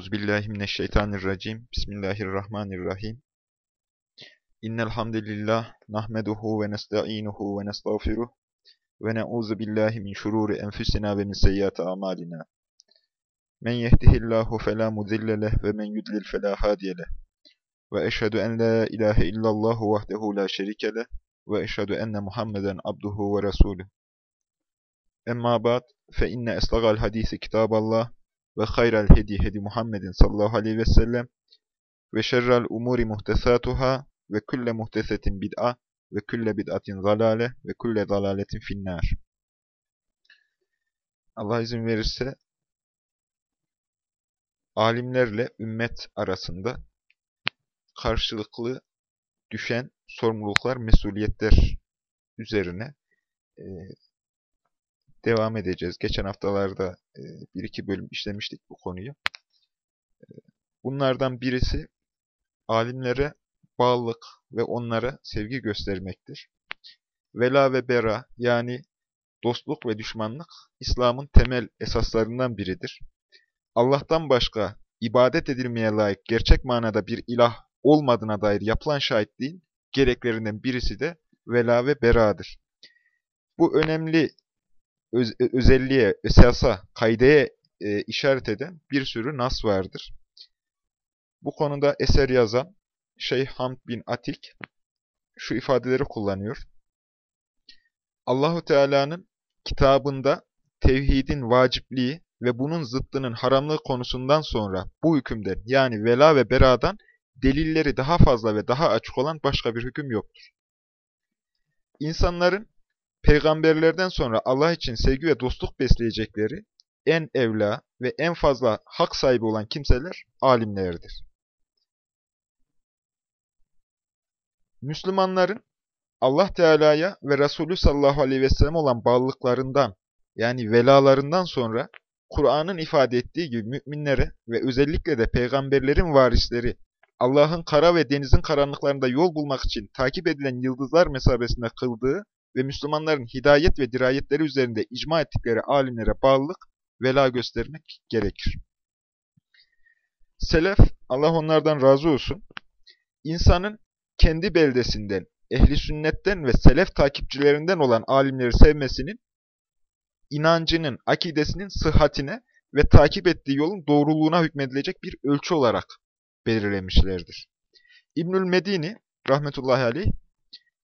Euzubillahimineşşeytanirracim. Bismillahirrahmanirrahim. İnnel hamdelellah nahmeduhu ve nestainuhu ve nestağfiruh ve na'uzu billahi min şururi enfusina ve min seyyiati amalina. Men yehdihillahu fela mudille leh ve men yudlil fela hadiye leh. Ve eşhedü en la ilahe illallah vahdehu la şerike leh ve eşhedü enne Muhammeden abduhu ve resuluh. Emma ba'd fe inne eslagal hadisi kitaballah ve hayral hedi hedi Muhammedin sallallahu aleyhi ve sellem ve şerrel umuri muhtesatuhâ ve külle muhtesetin bid'a ve külle bid'atin zalale ve külle zalaletin finnâr. Allah izin verirse alimlerle ümmet arasında karşılıklı düşen sorumluluklar, mesuliyetler üzerine e, devam edeceğiz. Geçen haftalarda e, bir iki bölüm işlemiştik bu konuyu. E, bunlardan birisi alimlere bağlılık ve onlara sevgi göstermektir. Vela ve bera yani dostluk ve düşmanlık İslam'ın temel esaslarından biridir. Allah'tan başka ibadet edilmeye layık gerçek manada bir ilah olmadığına dair yapılan şahitliğin gereklerinden birisi de vela ve beradır. Bu önemli öz, özelliğe, esasa, kaideye e, işaret eden bir sürü nas vardır. Bu konuda eser yazan Şeyh Hamd bin Atik şu ifadeleri kullanıyor. Allahu Teala'nın kitabında tevhidin vacipliği ve bunun zıttının haramlığı konusundan sonra bu hükümden yani vela ve beradan delilleri daha fazla ve daha açık olan başka bir hüküm yoktur. İnsanların peygamberlerden sonra Allah için sevgi ve dostluk besleyecekleri en evla ve en fazla hak sahibi olan kimseler alimlerdir. Müslümanların Allah Teala'ya ve Resulü sallallahu aleyhi ve sellem olan bağlılıklarından yani velalarından sonra Kur'an'ın ifade ettiği gibi müminlere ve özellikle de peygamberlerin varisleri Allah'ın kara ve denizin karanlıklarında yol bulmak için takip edilen yıldızlar mesabesinde kıldığı ve Müslümanların hidayet ve dirayetleri üzerinde icma ettikleri alimlere bağlılık, vela göstermek gerekir. Selef, Allah onlardan razı olsun, insanın kendi beldesinden, ehli sünnetten ve selef takipçilerinden olan alimleri sevmesinin, inancının, akidesinin sıhhatine ve takip ettiği yolun doğruluğuna hükmedilecek bir ölçü olarak belirlemişlerdir. İbnül Medini, rahmetullahi aleyh,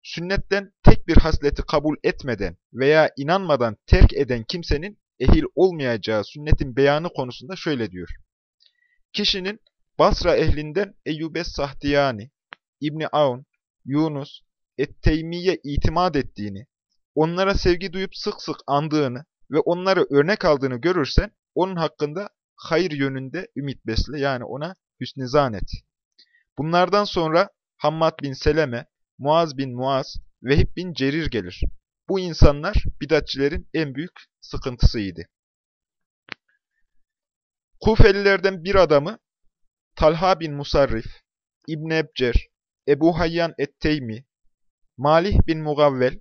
sünnetten tek bir hasleti kabul etmeden veya inanmadan terk eden kimsenin ehil olmayacağı sünnetin beyanı konusunda şöyle diyor. Kişinin Basra ehlinden Eyyube Sahtiyani, İbni Aun, Yunus, Et-Teymiye itimat ettiğini, onlara sevgi duyup sık sık andığını ve onları örnek aldığını görürsen, onun hakkında hayır yönünde ümit besle, yani ona hüsnü zan et. Bunlardan sonra Hammad bin Seleme, Muaz bin Muaz, Vehib bin Cerir gelir. Bu insanlar bidatçilerin en büyük sıkıntısıydı. Kufelilerden bir adamı Talha bin Musarrif, İbn Ebcer, Ebu Hayyan et-Teymi, Malih bin Mugavvel,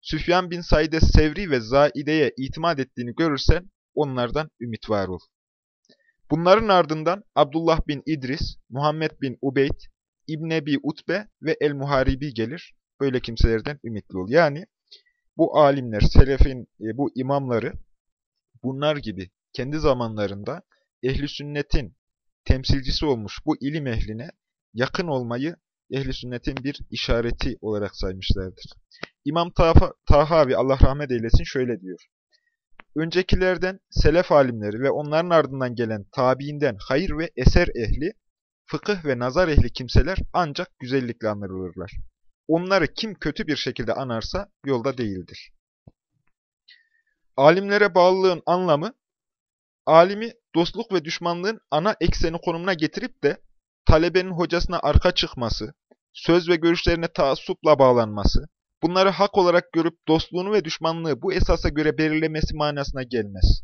Süfyan bin Said Sevri ve Zaide'ye itimat ettiğini görürsen onlardan ümit var ol. Bunların ardından Abdullah bin İdris, Muhammed bin Ubeyd, İbn Ebi Utbe ve El-Muharibi gelir. Böyle kimselerden ümitli ol. Yani bu alimler, selefin e, bu imamları bunlar gibi kendi zamanlarında ehli sünnetin temsilcisi olmuş bu ilim ehline yakın olmayı ehli sünnetin bir işareti olarak saymışlardır. İmam Taha, Tahavi Allah rahmet eylesin şöyle diyor. Öncekilerden selef alimleri ve onların ardından gelen tabiinden hayır ve eser ehli fıkıh ve nazar ehli kimseler ancak güzellikle anılırlar. Onları kim kötü bir şekilde anarsa yolda değildir. Alimlere bağlılığın anlamı, alimi dostluk ve düşmanlığın ana ekseni konumuna getirip de talebenin hocasına arka çıkması, söz ve görüşlerine taassupla bağlanması, bunları hak olarak görüp dostluğunu ve düşmanlığı bu esasa göre belirlemesi manasına gelmez.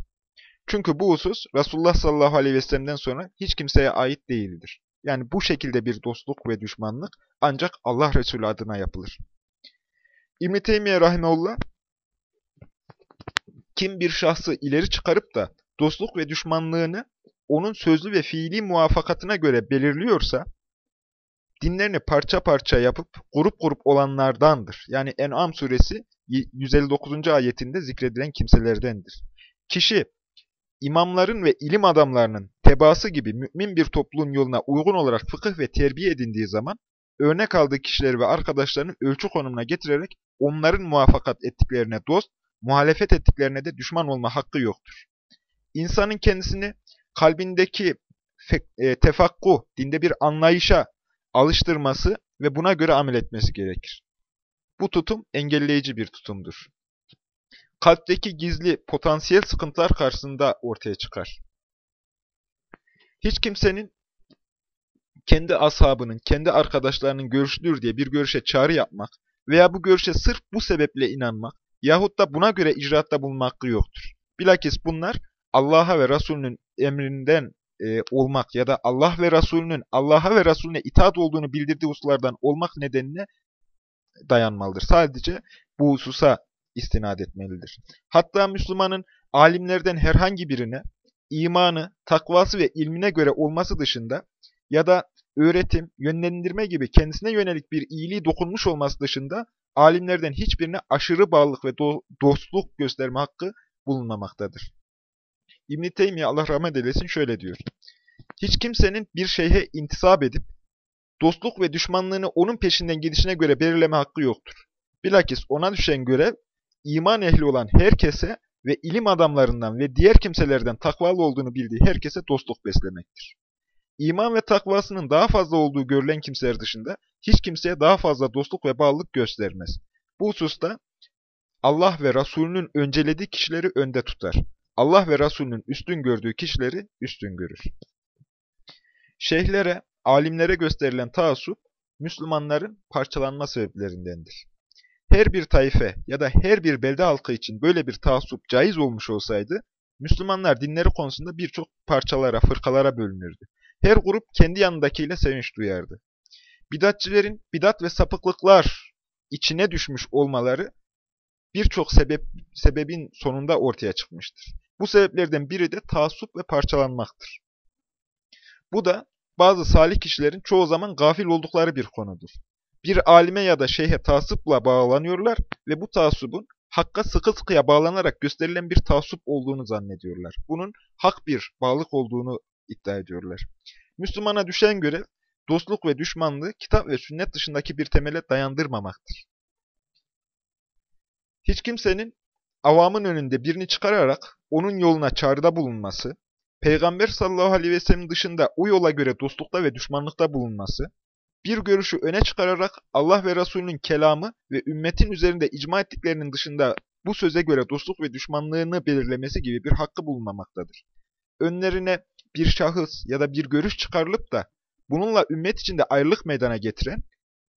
Çünkü bu husus Resulullah sallallahu aleyhi ve sellem'den sonra hiç kimseye ait değildir. Yani bu şekilde bir dostluk ve düşmanlık ancak Allah Resulü adına yapılır. İbn-i Teymiye Rahimeullah, kim bir şahsı ileri çıkarıp da dostluk ve düşmanlığını onun sözlü ve fiili muvafakatına göre belirliyorsa, dinlerini parça parça yapıp grup grup olanlardandır. Yani En'am suresi 159. ayetinde zikredilen kimselerdendir. Kişi, imamların ve ilim adamlarının tebası gibi mümin bir topluluğun yoluna uygun olarak fıkıh ve terbiye edindiği zaman, örnek aldığı kişileri ve arkadaşlarını ölçü konumuna getirerek onların muvaffakat ettiklerine dost, muhalefet ettiklerine de düşman olma hakkı yoktur. İnsanın kendisini kalbindeki e, tefakkuh, dinde bir anlayışa alıştırması ve buna göre amel etmesi gerekir. Bu tutum engelleyici bir tutumdur. Kalpteki gizli potansiyel sıkıntılar karşısında ortaya çıkar. Hiç kimsenin kendi ashabının, kendi arkadaşlarının görüşlüdür diye bir görüşe çağrı yapmak veya bu görüşe sırf bu sebeple inanmak yahut da buna göre icraatta bulunma hakkı yoktur. Bilakis bunlar Allah'a ve Resulünün emrinden e, olmak ya da Allah ve Resulünün Allah'a ve Resulüne itaat olduğunu bildirdiği hususlardan olmak nedenine dayanmalıdır. Sadece bu hususa istinad etmelidir. Hatta Müslümanın alimlerden herhangi birine imanı, takvası ve ilmine göre olması dışında ya da öğretim, yönlendirme gibi kendisine yönelik bir iyiliği dokunmuş olması dışında alimlerden hiçbirine aşırı bağlılık ve do dostluk gösterme hakkı bulunmamaktadır. İbn-i Teymiye Allah rahmet eylesin şöyle diyor. Hiç kimsenin bir şeyhe intisap edip dostluk ve düşmanlığını onun peşinden gidişine göre belirleme hakkı yoktur. Bilakis ona düşen görev iman ehli olan herkese ve ilim adamlarından ve diğer kimselerden takvalı olduğunu bildiği herkese dostluk beslemektir. İman ve takvasının daha fazla olduğu görülen kimseler dışında hiç kimseye daha fazla dostluk ve bağlılık göstermez. Bu hususta Allah ve Resulünün öncelediği kişileri önde tutar. Allah ve Resulünün üstün gördüğü kişileri üstün görür. Şeyhlere, alimlere gösterilen taassup, Müslümanların parçalanma sebeplerindendir. Her bir taife ya da her bir belde halkı için böyle bir taassup caiz olmuş olsaydı, Müslümanlar dinleri konusunda birçok parçalara, fırkalara bölünürdü. Her grup kendi yanındakiyle sevinç duyardı. Bidatçilerin bidat ve sapıklıklar içine düşmüş olmaları birçok sebep, sebebin sonunda ortaya çıkmıştır. Bu sebeplerden biri de taassup ve parçalanmaktır. Bu da bazı salih kişilerin çoğu zaman gafil oldukları bir konudur. Bir alime ya da şeyhe taassupla bağlanıyorlar ve bu taassubun hakka sıkı sıkıya bağlanarak gösterilen bir taassup olduğunu zannediyorlar. Bunun hak bir bağlılık olduğunu iddia ediyorlar. Müslümana düşen görev, dostluk ve düşmanlığı kitap ve sünnet dışındaki bir temele dayandırmamaktır. Hiç kimsenin avamın önünde birini çıkararak onun yoluna çağrıda bulunması, Peygamber sallallahu aleyhi ve sellem dışında o yola göre dostlukta ve düşmanlıkta bulunması, bir görüşü öne çıkararak Allah ve Resulünün kelamı ve ümmetin üzerinde icma ettiklerinin dışında bu söze göre dostluk ve düşmanlığını belirlemesi gibi bir hakkı bulunmamaktadır. Önlerine bir şahıs ya da bir görüş çıkarılıp da bununla ümmet içinde ayrılık meydana getiren,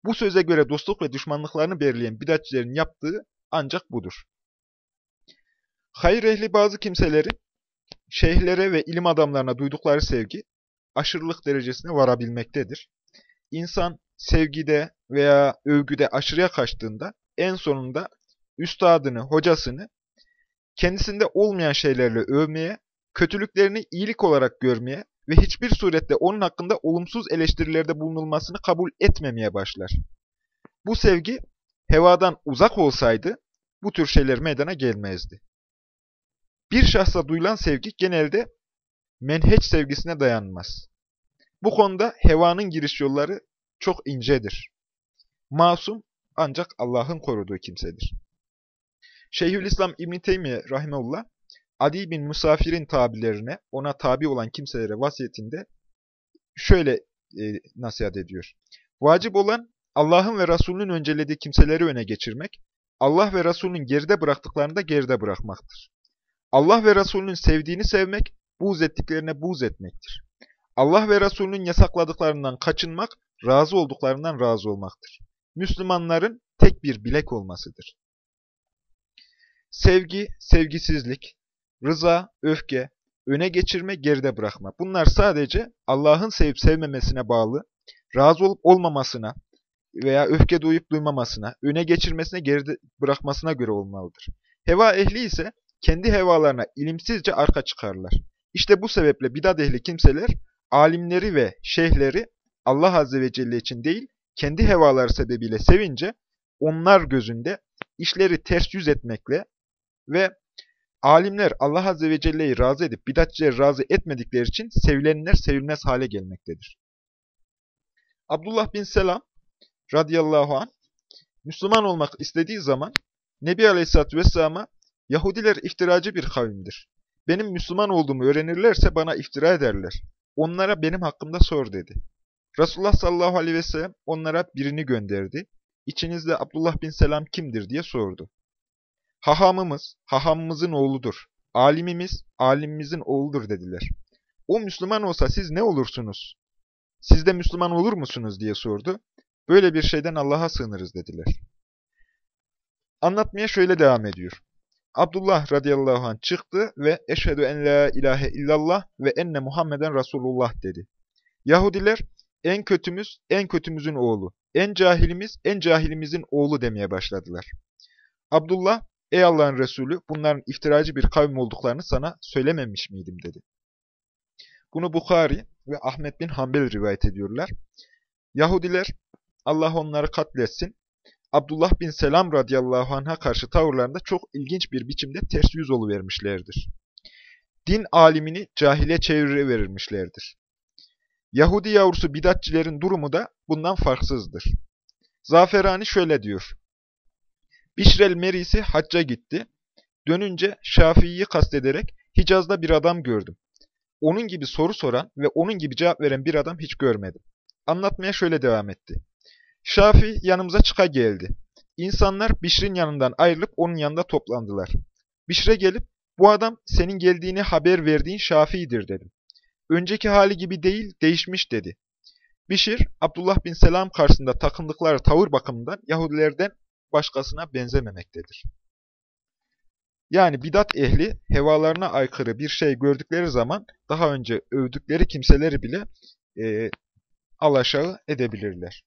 bu söze göre dostluk ve düşmanlıklarını belirleyen bidatçilerin yaptığı ancak budur. Hayır ehli bazı kimselerin şeyhlere ve ilim adamlarına duydukları sevgi aşırılık derecesine varabilmektedir. İnsan sevgide veya övgüde aşırıya kaçtığında en sonunda üstadını, hocasını kendisinde olmayan şeylerle övmeye, kötülüklerini iyilik olarak görmeye ve hiçbir surette onun hakkında olumsuz eleştirilerde bulunulmasını kabul etmemeye başlar. Bu sevgi hevadan uzak olsaydı bu tür şeyler meydana gelmezdi. Bir şahsa duyulan sevgi genelde menheç sevgisine dayanmaz. Bu konuda hevanın giriş yolları çok incedir. Masum ancak Allah'ın koruduğu kimsedir. Şeyhülislam İbn Teymiye rahimeullah Adi bin Musafir'in tabilerine, ona tabi olan kimselere vasiyetinde şöyle e, nasihat ediyor. Vacip olan Allah'ın ve Resulünün öncelediği kimseleri öne geçirmek, Allah ve Resulünün geride bıraktıklarını da geride bırakmaktır. Allah ve Resulünün sevdiğini sevmek, buğz ettiklerine buğz etmektir. Allah ve Resulünün yasakladıklarından kaçınmak, razı olduklarından razı olmaktır. Müslümanların tek bir bilek olmasıdır. Sevgi, sevgisizlik, rıza, öfke, öne geçirme, geride bırakma. Bunlar sadece Allah'ın sevip sevmemesine bağlı, razı olup olmamasına veya öfke duyup duymamasına, öne geçirmesine, geride bırakmasına göre olmalıdır. Heva ehli ise kendi hevalarına ilimsizce arka çıkarlar. İşte bu sebeple bidat ehli kimseler alimleri ve şeyhleri Allah Azze ve Celle için değil, kendi hevaları sebebiyle sevince onlar gözünde işleri ters yüz etmekle ve alimler Allah Azze ve Celle'yi razı edip bidatçileri razı etmedikleri için sevilenler sevilmez hale gelmektedir. Abdullah bin Selam radıyallahu anh Müslüman olmak istediği zaman Nebi Aleyhisselatü Vesselam'a Yahudiler iftiracı bir kavimdir. Benim Müslüman olduğumu öğrenirlerse bana iftira ederler. Onlara benim hakkımda sor dedi. Resulullah sallallahu aleyhi ve sellem onlara birini gönderdi. İçinizde Abdullah bin Selam kimdir diye sordu. Hahamımız, hahamımızın oğludur. Alimimiz, alimimizin oğludur dediler. O Müslüman olsa siz ne olursunuz? Siz de Müslüman olur musunuz diye sordu. Böyle bir şeyden Allah'a sığınırız dediler. Anlatmaya şöyle devam ediyor. Abdullah radıyallahu anh çıktı ve eşhedü en la ilahe illallah ve enne Muhammeden Resulullah dedi. Yahudiler en kötümüz en kötümüzün oğlu, en cahilimiz en cahilimizin oğlu demeye başladılar. Abdullah ey Allah'ın Resulü bunların iftiracı bir kavim olduklarını sana söylememiş miydim dedi. Bunu Bukhari ve Ahmet bin Hanbel rivayet ediyorlar. Yahudiler Allah onları katletsin Abdullah bin Selam radıyallahu anh'a karşı tavırlarında çok ilginç bir biçimde ters yüz vermişlerdir. Din alimini cahile çeviriverirmişlerdir. Yahudi yavrusu bidatçilerin durumu da bundan farksızdır. Zaferani şöyle diyor. Bişrel Merisi hacca gitti. Dönünce Şafii'yi kastederek Hicaz'da bir adam gördüm. Onun gibi soru soran ve onun gibi cevap veren bir adam hiç görmedim. Anlatmaya şöyle devam etti. Şafi yanımıza çıka geldi. İnsanlar Bişr'in yanından ayrılıp onun yanında toplandılar. Bişr'e gelip, bu adam senin geldiğini haber verdiğin Şafi'dir dedim. Önceki hali gibi değil, değişmiş dedi. Bişir, Abdullah bin Selam karşısında takındıkları tavır bakımından Yahudilerden başkasına benzememektedir. Yani bidat ehli hevalarına aykırı bir şey gördükleri zaman daha önce övdükleri kimseleri bile e, alaşağı edebilirler.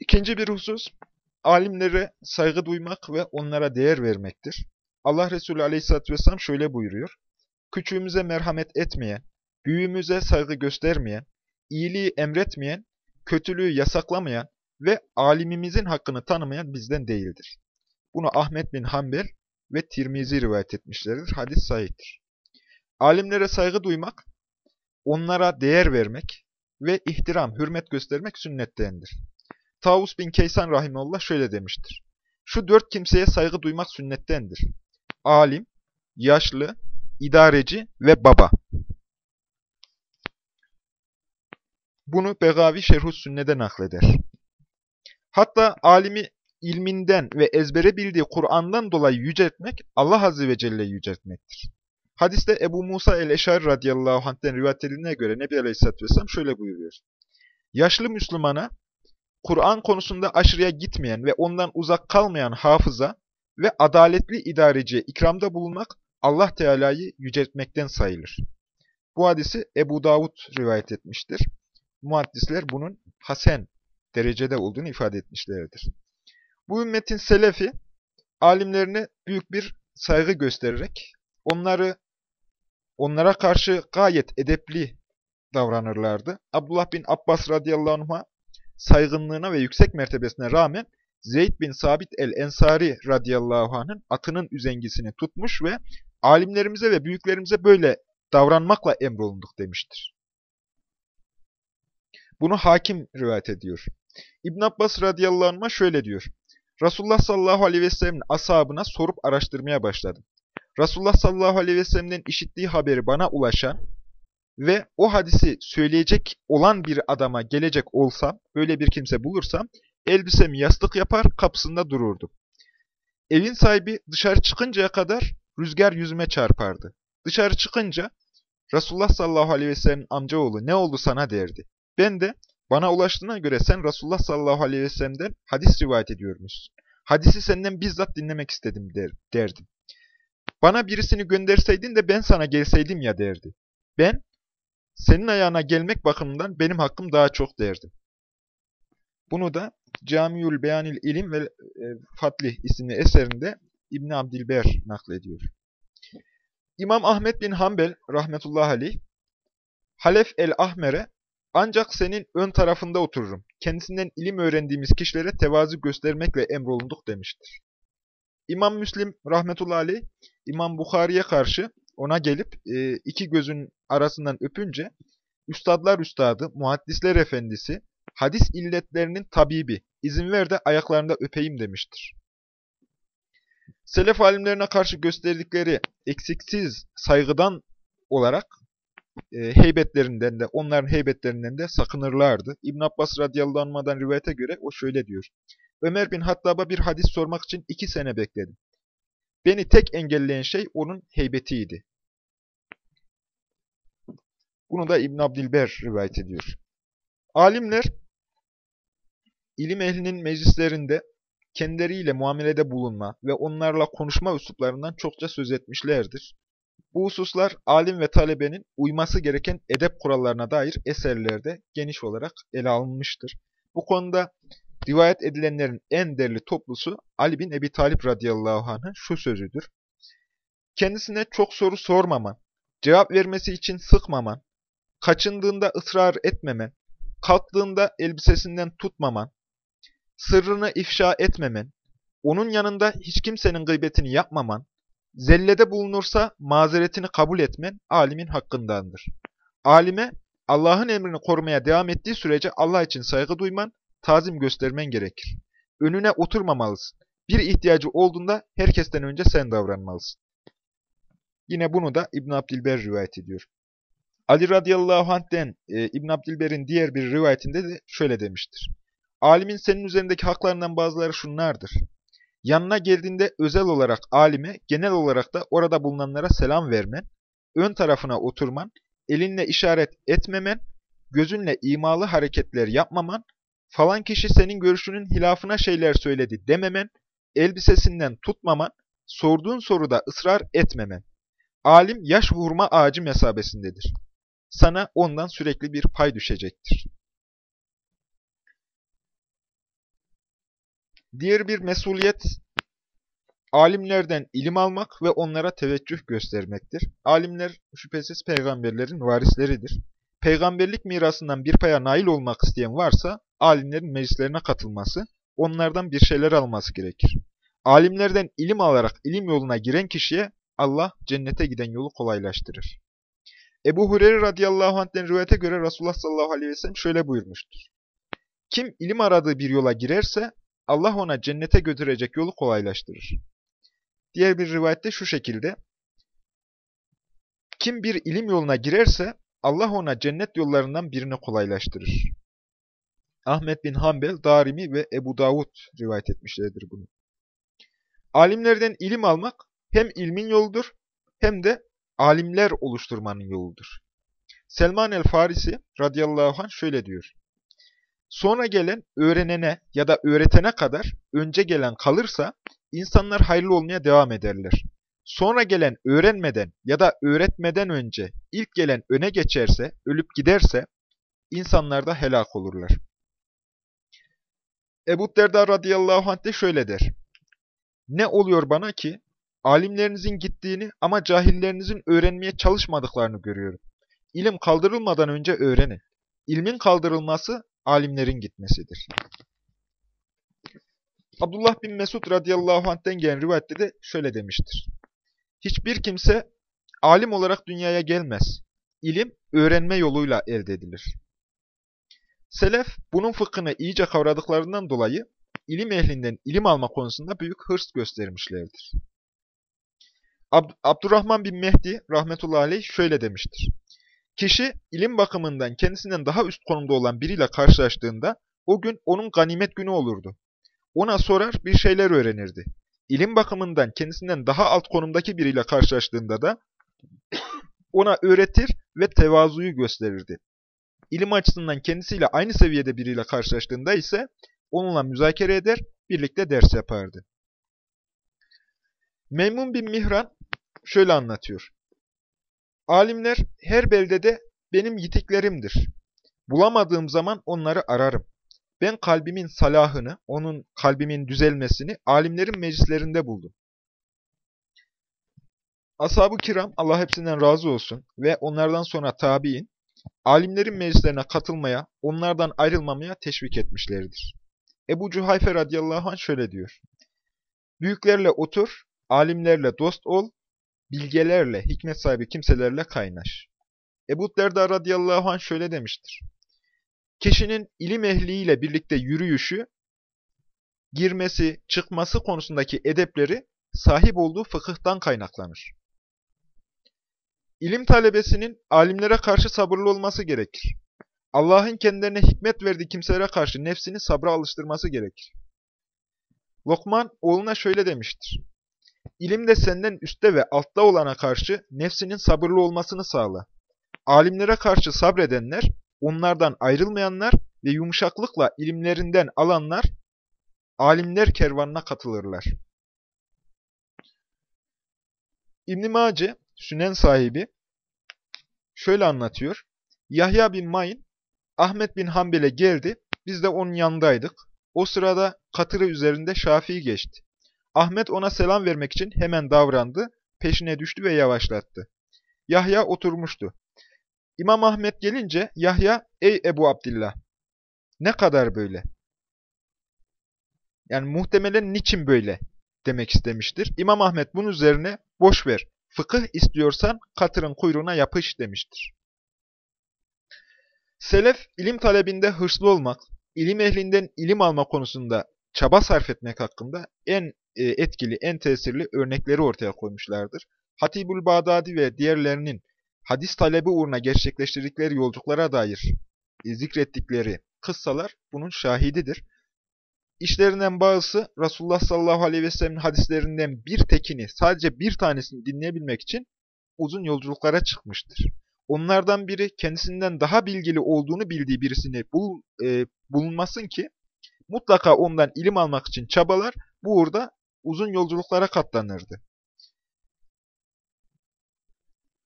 İkinci bir husus, alimlere saygı duymak ve onlara değer vermektir. Allah Resulü Aleyhisselatü vesselam şöyle buyuruyor. Küçüğümüze merhamet etmeyen, büyüğümüze saygı göstermeyen, iyiliği emretmeyen, kötülüğü yasaklamayan ve alimimizin hakkını tanımayan bizden değildir. Bunu Ahmet bin Hanbel ve Tirmizi rivayet etmişlerdir. Hadis sahiptir. Alimlere saygı duymak, onlara değer vermek ve ihtiram, hürmet göstermek sünnettendir. Tavus bin Kaysan Rahimullah şöyle demiştir. Şu dört kimseye saygı duymak sünnettendir. Alim, yaşlı, idareci ve baba. Bunu Begavi Şerhus Sünne'de nakleder. Hatta alimi ilminden ve ezbere bildiği Kur'an'dan dolayı yüceltmek Allah Azze ve Celle'yi yüceltmektir. Hadiste Ebu Musa el-Eşari radıyallahu anh'ten rivayet göre Nebi Aleyhisselatü Vesselam şöyle buyuruyor. Yaşlı Müslümana Kur'an konusunda aşırıya gitmeyen ve ondan uzak kalmayan hafıza ve adaletli idareciye ikramda bulunmak Allah Teala'yı yüceltmekten sayılır. Bu hadisi Ebu Davud rivayet etmiştir. Muhaddisler bunun hasen derecede olduğunu ifade etmişlerdir. Bu ümmetin selefi alimlerine büyük bir saygı göstererek onları onlara karşı gayet edepli davranırlardı. Abdullah bin Abbas radıyallahu anh'a saygınlığına ve yüksek mertebesine rağmen Zeyd bin Sabit el-Ensari radıyallahu anh'ın atının üzengisini tutmuş ve alimlerimize ve büyüklerimize böyle davranmakla emrolunduk demiştir. Bunu hakim rivayet ediyor. İbn Abbas radıyallahu anh'a şöyle diyor. Resulullah sallallahu aleyhi ve sellem'in ashabına sorup araştırmaya başladım. Resulullah sallallahu aleyhi ve sellem'den işittiği haberi bana ulaşan ve o hadisi söyleyecek olan bir adama gelecek olsam, böyle bir kimse bulursam, elbisemi yastık yapar, kapısında dururdum. Evin sahibi dışarı çıkıncaya kadar rüzgar yüzüme çarpardı. Dışarı çıkınca Resulullah sallallahu aleyhi ve sellem'in amcaoğlu ne oldu sana derdi. Ben de bana ulaştığına göre sen Resulullah sallallahu aleyhi ve sellem'den hadis rivayet ediyormuşsun. Hadisi senden bizzat dinlemek istedim der, derdim. Bana birisini gönderseydin de ben sana gelseydim ya derdi. Ben senin ayağına gelmek bakımından benim hakkım daha çok derdim. Bunu da Camiül Beyanil İlim ve e, Fatlih isimli eserinde İbn Abdilber naklediyor. İmam Ahmet bin Hanbel rahmetullahi aleyh, Halef el-Ahmer'e ancak senin ön tarafında otururum. Kendisinden ilim öğrendiğimiz kişilere tevazu göstermekle emrolunduk demiştir. İmam Müslim rahmetullahi aleyh, İmam Bukhari'ye karşı ona gelip e, iki gözün arasından öpünce, Üstadlar Üstadı, Muhaddisler Efendisi, hadis illetlerinin tabibi, izin ver de ayaklarında öpeyim demiştir. Selef alimlerine karşı gösterdikleri eksiksiz saygıdan olarak e, heybetlerinden de, onların heybetlerinden de sakınırlardı. İbn Abbas radıyallahu anh'dan rivayete göre o şöyle diyor. Ömer bin Hattab'a bir hadis sormak için iki sene bekledim. Beni tek engelleyen şey onun heybetiydi. Bunu da İbn Abdilber rivayet ediyor. Alimler, ilim ehlinin meclislerinde kendileriyle muamelede bulunma ve onlarla konuşma üsluplarından çokça söz etmişlerdir. Bu hususlar alim ve talebenin uyması gereken edep kurallarına dair eserlerde geniş olarak ele alınmıştır. Bu konuda rivayet edilenlerin en değerli toplusu Ali bin Ebi Talip radıyallahu anh'ın şu sözüdür. Kendisine çok soru sormaman, cevap vermesi için sıkmaman, kaçındığında ısrar etmemen, kalktığında elbisesinden tutmaman, sırrını ifşa etmemen, onun yanında hiç kimsenin gıybetini yapmaman, zellede bulunursa mazeretini kabul etmen alimin hakkındandır. Alime Allah'ın emrini korumaya devam ettiği sürece Allah için saygı duyman, tazim göstermen gerekir. Önüne oturmamalısın. Bir ihtiyacı olduğunda herkesten önce sen davranmalısın. Yine bunu da İbn Abdilber rivayet ediyor. Ali radıyallahu anh'den e, İbn Abdilber'in diğer bir rivayetinde de şöyle demiştir. Alimin senin üzerindeki haklarından bazıları şunlardır. Yanına geldiğinde özel olarak alime, genel olarak da orada bulunanlara selam vermen, ön tarafına oturman, elinle işaret etmemen, gözünle imalı hareketler yapmaman, falan kişi senin görüşünün hilafına şeyler söyledi dememen, elbisesinden tutmaman, sorduğun soruda ısrar etmemen. Alim yaş vurma ağacı mesabesindedir. Sana ondan sürekli bir pay düşecektir. Diğer bir mesuliyet, alimlerden ilim almak ve onlara teveccüh göstermektir. Alimler şüphesiz peygamberlerin varisleridir. Peygamberlik mirasından bir paya nail olmak isteyen varsa, alimlerin meclislerine katılması, onlardan bir şeyler alması gerekir. Alimlerden ilim alarak ilim yoluna giren kişiye Allah cennete giden yolu kolaylaştırır. Ebu Hureyre radıyallahu anh'ten rivayete göre Resulullah sallallahu aleyhi ve sellem şöyle buyurmuştur. Kim ilim aradığı bir yola girerse Allah ona cennete götürecek yolu kolaylaştırır. Diğer bir rivayette şu şekilde. Kim bir ilim yoluna girerse Allah ona cennet yollarından birini kolaylaştırır. Ahmet bin Hanbel, Darimi ve Ebu Davud rivayet etmişlerdir bunu. Alimlerden ilim almak hem ilmin yoludur hem de alimler oluşturmanın yoludur. Selman el-Farisi radıyallahu anh şöyle diyor. Sonra gelen öğrenene ya da öğretene kadar önce gelen kalırsa insanlar hayırlı olmaya devam ederler. Sonra gelen öğrenmeden ya da öğretmeden önce ilk gelen öne geçerse, ölüp giderse insanlar da helak olurlar. Ebu Derda radıyallahu anh de şöyle der. Ne oluyor bana ki alimlerinizin gittiğini ama cahillerinizin öğrenmeye çalışmadıklarını görüyorum. İlim kaldırılmadan önce öğrenin. İlmin kaldırılması alimlerin gitmesidir. Abdullah bin Mesud radıyallahu anh'ten gelen rivayette de şöyle demiştir. Hiçbir kimse alim olarak dünyaya gelmez. İlim öğrenme yoluyla elde edilir. Selef bunun fıkhını iyice kavradıklarından dolayı ilim ehlinden ilim alma konusunda büyük hırs göstermişlerdir. Ab Abdurrahman bin Mehdi rahmetullahi aleyh şöyle demiştir. Kişi ilim bakımından kendisinden daha üst konumda olan biriyle karşılaştığında o gün onun ganimet günü olurdu. Ona sorar bir şeyler öğrenirdi. İlim bakımından kendisinden daha alt konumdaki biriyle karşılaştığında da ona öğretir ve tevazuyu gösterirdi. İlim açısından kendisiyle aynı seviyede biriyle karşılaştığında ise onunla müzakere eder, birlikte ders yapardı. Meymun bin Mihran şöyle anlatıyor. Alimler her beldede benim yitiklerimdir. Bulamadığım zaman onları ararım. Ben kalbimin salahını, onun kalbimin düzelmesini alimlerin meclislerinde buldum. Ashab-ı kiram, Allah hepsinden razı olsun ve onlardan sonra tabi'in, alimlerin meclislerine katılmaya, onlardan ayrılmamaya teşvik etmişlerdir. Ebu Cuhayfe radıyallahu anh şöyle diyor. Büyüklerle otur, alimlerle dost ol, bilgelerle, hikmet sahibi kimselerle kaynaş. Ebu Derda radıyallahu anh şöyle demiştir. Kişinin ilim ehliyle birlikte yürüyüşü, girmesi, çıkması konusundaki edepleri sahip olduğu fıkıhtan kaynaklanır. İlim talebesinin alimlere karşı sabırlı olması gerekir. Allah'ın kendilerine hikmet verdiği kimselere karşı nefsini sabra alıştırması gerekir. Lokman oğluna şöyle demiştir. İlimde senden üstte ve altta olana karşı nefsinin sabırlı olmasını sağla. Alimlere karşı sabredenler, onlardan ayrılmayanlar ve yumuşaklıkla ilimlerinden alanlar, alimler kervanına katılırlar. İbn-i Mace, Sünen sahibi, şöyle anlatıyor. Yahya bin Mayin, Ahmet bin Hanbel'e geldi, biz de onun yanındaydık. O sırada katırı üzerinde Şafii geçti. Ahmet ona selam vermek için hemen davrandı, peşine düştü ve yavaşlattı. Yahya oturmuştu. İmam Ahmet gelince Yahya, ey Ebu Abdillah, ne kadar böyle? Yani muhtemelen niçin böyle demek istemiştir. İmam Ahmet bunun üzerine boş ver, fıkıh istiyorsan katırın kuyruğuna yapış demiştir. Selef, ilim talebinde hırslı olmak, ilim ehlinden ilim alma konusunda çaba sarf etmek hakkında en e, etkili, en tesirli örnekleri ortaya koymuşlardır. Hatibül Bağdadi ve diğerlerinin hadis talebi uğruna gerçekleştirdikleri yolculuklara dair zikrettikleri kıssalar bunun şahididir. İşlerinden bazısı Resulullah sallallahu aleyhi ve sellem'in hadislerinden bir tekini, sadece bir tanesini dinleyebilmek için uzun yolculuklara çıkmıştır. Onlardan biri kendisinden daha bilgili olduğunu bildiği birisini bul, e, bulunmasın ki mutlaka ondan ilim almak için çabalar, bu uğurda uzun yolculuklara katlanırdı.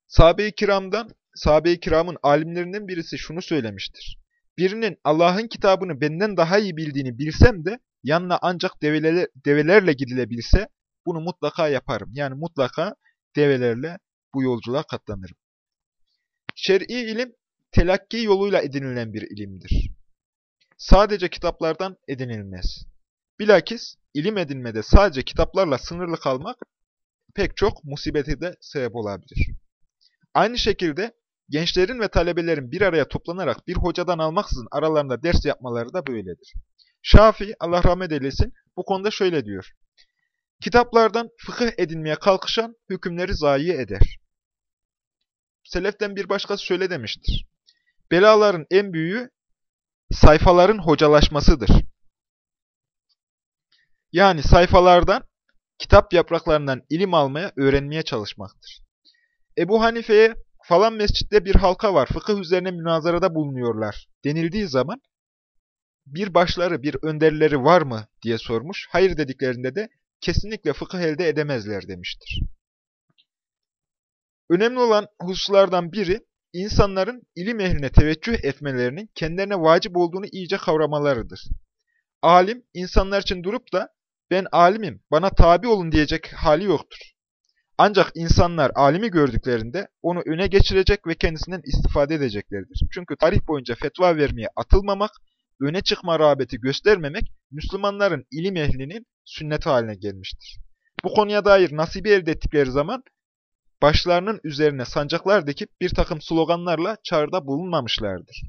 Sahabe-i kiramdan, sahabe-i kiramın alimlerinden birisi şunu söylemiştir. Birinin Allah'ın kitabını benden daha iyi bildiğini bilsem de yanına ancak develer, develerle gidilebilse bunu mutlaka yaparım. Yani mutlaka develerle bu yolculuğa katlanırım. Şer'i ilim telakki yoluyla edinilen bir ilimdir. Sadece kitaplardan edinilmez. Bilakis ilim edinmede sadece kitaplarla sınırlı kalmak pek çok musibeti de sebep olabilir. Aynı şekilde gençlerin ve talebelerin bir araya toplanarak bir hocadan almaksızın aralarında ders yapmaları da böyledir. Şafii, Allah rahmet eylesin, bu konuda şöyle diyor. Kitaplardan fıkıh edinmeye kalkışan hükümleri zayi eder. Seleften bir başkası şöyle demiştir. Belaların en büyüğü sayfaların hocalaşmasıdır. Yani sayfalardan, kitap yapraklarından ilim almaya, öğrenmeye çalışmaktır. Ebu Hanife'ye falan mescitte bir halka var, fıkıh üzerine münazarada bulunuyorlar denildiği zaman bir başları, bir önderleri var mı diye sormuş. Hayır dediklerinde de kesinlikle fıkıh elde edemezler demiştir. Önemli olan hususlardan biri, insanların ilim ehline teveccüh etmelerinin kendilerine vacip olduğunu iyice kavramalarıdır. Alim, insanlar için durup da ben alimim, bana tabi olun diyecek hali yoktur. Ancak insanlar alimi gördüklerinde onu öne geçirecek ve kendisinden istifade edeceklerdir. Çünkü tarih boyunca fetva vermeye atılmamak, öne çıkma rağbeti göstermemek, Müslümanların ilim ehlinin sünnet haline gelmiştir. Bu konuya dair nasibi elde ettikleri zaman başlarının üzerine sancaklar dikip bir takım sloganlarla çağrıda bulunmamışlardır.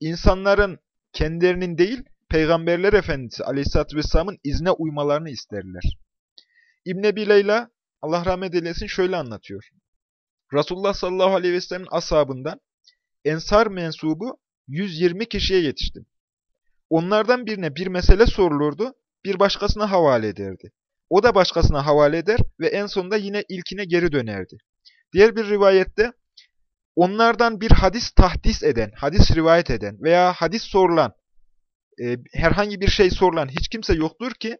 İnsanların kendilerinin değil, Peygamberler Efendisi Aleyhisselatü Vesselam'ın izne uymalarını isterler. İbn Ebi Leyla, Allah rahmet eylesin şöyle anlatıyor. Resulullah sallallahu aleyhi ve sellem'in ashabından Ensar mensubu 120 kişiye yetiştim. Onlardan birine bir mesele sorulurdu, bir başkasına havale ederdi. O da başkasına havale eder ve en sonunda yine ilkine geri dönerdi. Diğer bir rivayette onlardan bir hadis tahdis eden, hadis rivayet eden veya hadis sorulan, e, herhangi bir şey sorulan hiç kimse yoktur ki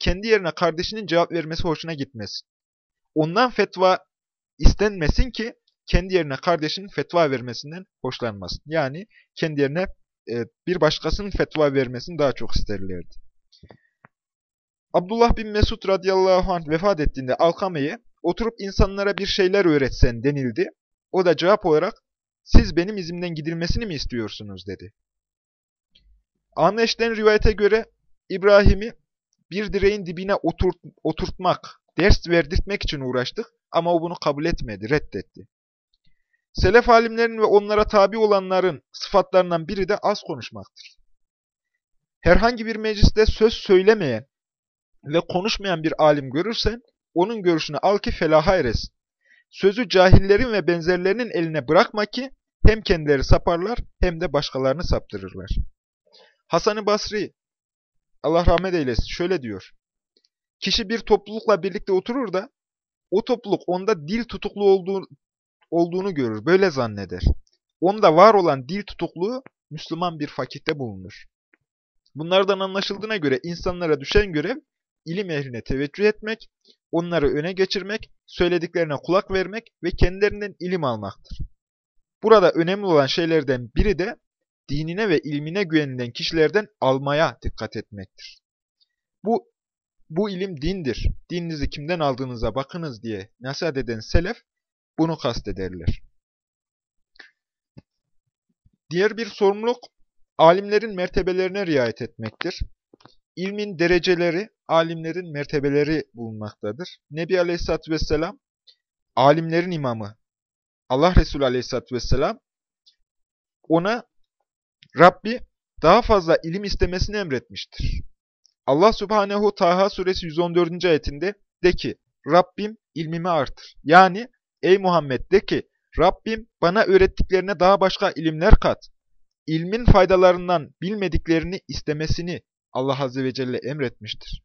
kendi yerine kardeşinin cevap vermesi hoşuna gitmesin. Ondan fetva istenmesin ki kendi yerine kardeşinin fetva vermesinden hoşlanmasın. Yani kendi yerine e, bir başkasının fetva vermesini daha çok isterlerdi. Abdullah bin Mesud radıyallahu anh vefat ettiğinde Alkame'ye oturup insanlara bir şeyler öğretsen denildi. O da cevap olarak siz benim izimden gidilmesini mi istiyorsunuz dedi. Ahmeş'ten rivayete göre İbrahim'i bir direğin dibine oturt, oturtmak, ders verdirtmek için uğraştık ama o bunu kabul etmedi, reddetti. Selef alimlerin ve onlara tabi olanların sıfatlarından biri de az konuşmaktır. Herhangi bir mecliste söz söylemeyen ve konuşmayan bir alim görürsen, onun görüşünü al ki felaha eresin. Sözü cahillerin ve benzerlerinin eline bırakma ki hem kendileri saparlar hem de başkalarını saptırırlar. Hasan-ı Basri, Allah rahmet eylesin, şöyle diyor. Kişi bir toplulukla birlikte oturur da, o topluluk onda dil tutuklu olduğu, olduğunu görür, böyle zanneder. Onda var olan dil tutukluğu Müslüman bir fakihte bulunur. Bunlardan anlaşıldığına göre insanlara düşen görev, ilim ehline teveccüh etmek, onları öne geçirmek, söylediklerine kulak vermek ve kendilerinden ilim almaktır. Burada önemli olan şeylerden biri de dinine ve ilmine güvenilen kişilerden almaya dikkat etmektir. Bu, bu ilim dindir. Dininizi kimden aldığınıza bakınız diye nasihat eden selef bunu kastederler. Diğer bir sorumluluk, alimlerin mertebelerine riayet etmektir. İlmin dereceleri, alimlerin mertebeleri bulunmaktadır. Nebi Aleyhisselatü Vesselam, alimlerin imamı, Allah Resulü Aleyhisselatü Vesselam, ona Rabbi daha fazla ilim istemesini emretmiştir. Allah Subhanehu Taha suresi 114. ayetinde de ki, Rabbim ilmimi artır. Yani ey Muhammed de ki, Rabbim bana öğrettiklerine daha başka ilimler kat. İlmin faydalarından bilmediklerini istemesini Allah Azze ve Celle emretmiştir.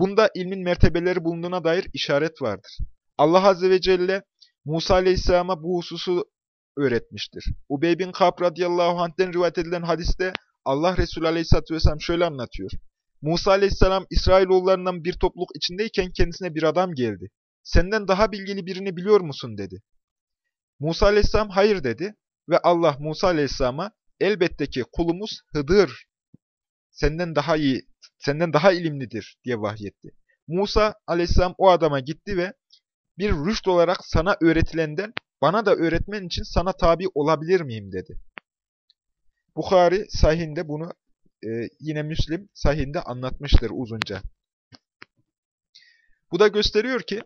Bunda ilmin mertebeleri bulunduğuna dair işaret vardır. Allah Azze ve Celle Musa Aleyhisselam'a bu hususu öğretmiştir. Ubey bin Kab radıyallahu anh'den rivayet edilen hadiste Allah Resulü Aleyhisselatü vesselam şöyle anlatıyor. Musa Aleyhisselam İsrailoğullarından bir topluluk içindeyken kendisine bir adam geldi. Senden daha bilgili birini biliyor musun dedi. Musa Aleyhisselam hayır dedi ve Allah Musa Aleyhisselam'a elbette ki kulumuz Hıdır senden daha iyi, senden daha ilimlidir diye vahyetti. Musa aleyhisselam o adama gitti ve bir rüşt olarak sana öğretilenden bana da öğretmen için sana tabi olabilir miyim dedi. Bukhari sahinde bunu e, yine Müslim sahinde anlatmıştır uzunca. Bu da gösteriyor ki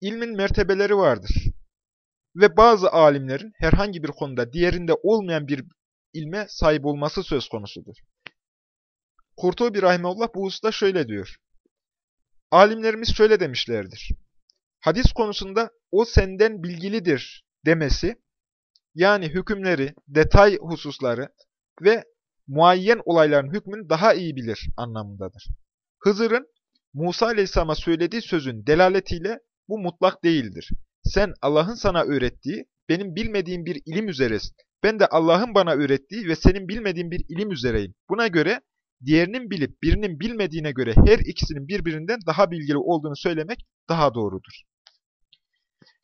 ilmin mertebeleri vardır. Ve bazı alimlerin herhangi bir konuda diğerinde olmayan bir ilme sahip olması söz konusudur. Kurtubi Rahimullah bu hususta şöyle diyor. Alimlerimiz şöyle demişlerdir. Hadis konusunda o senden bilgilidir demesi, yani hükümleri, detay hususları ve muayyen olayların hükmünü daha iyi bilir anlamındadır. Hızır'ın Musa Aleyhisselam'a söylediği sözün delaletiyle bu mutlak değildir. Sen Allah'ın sana öğrettiği, benim bilmediğim bir ilim üzeresin. Ben de Allah'ın bana öğrettiği ve senin bilmediğin bir ilim üzereyim. Buna göre diğerinin bilip birinin bilmediğine göre her ikisinin birbirinden daha bilgili olduğunu söylemek daha doğrudur.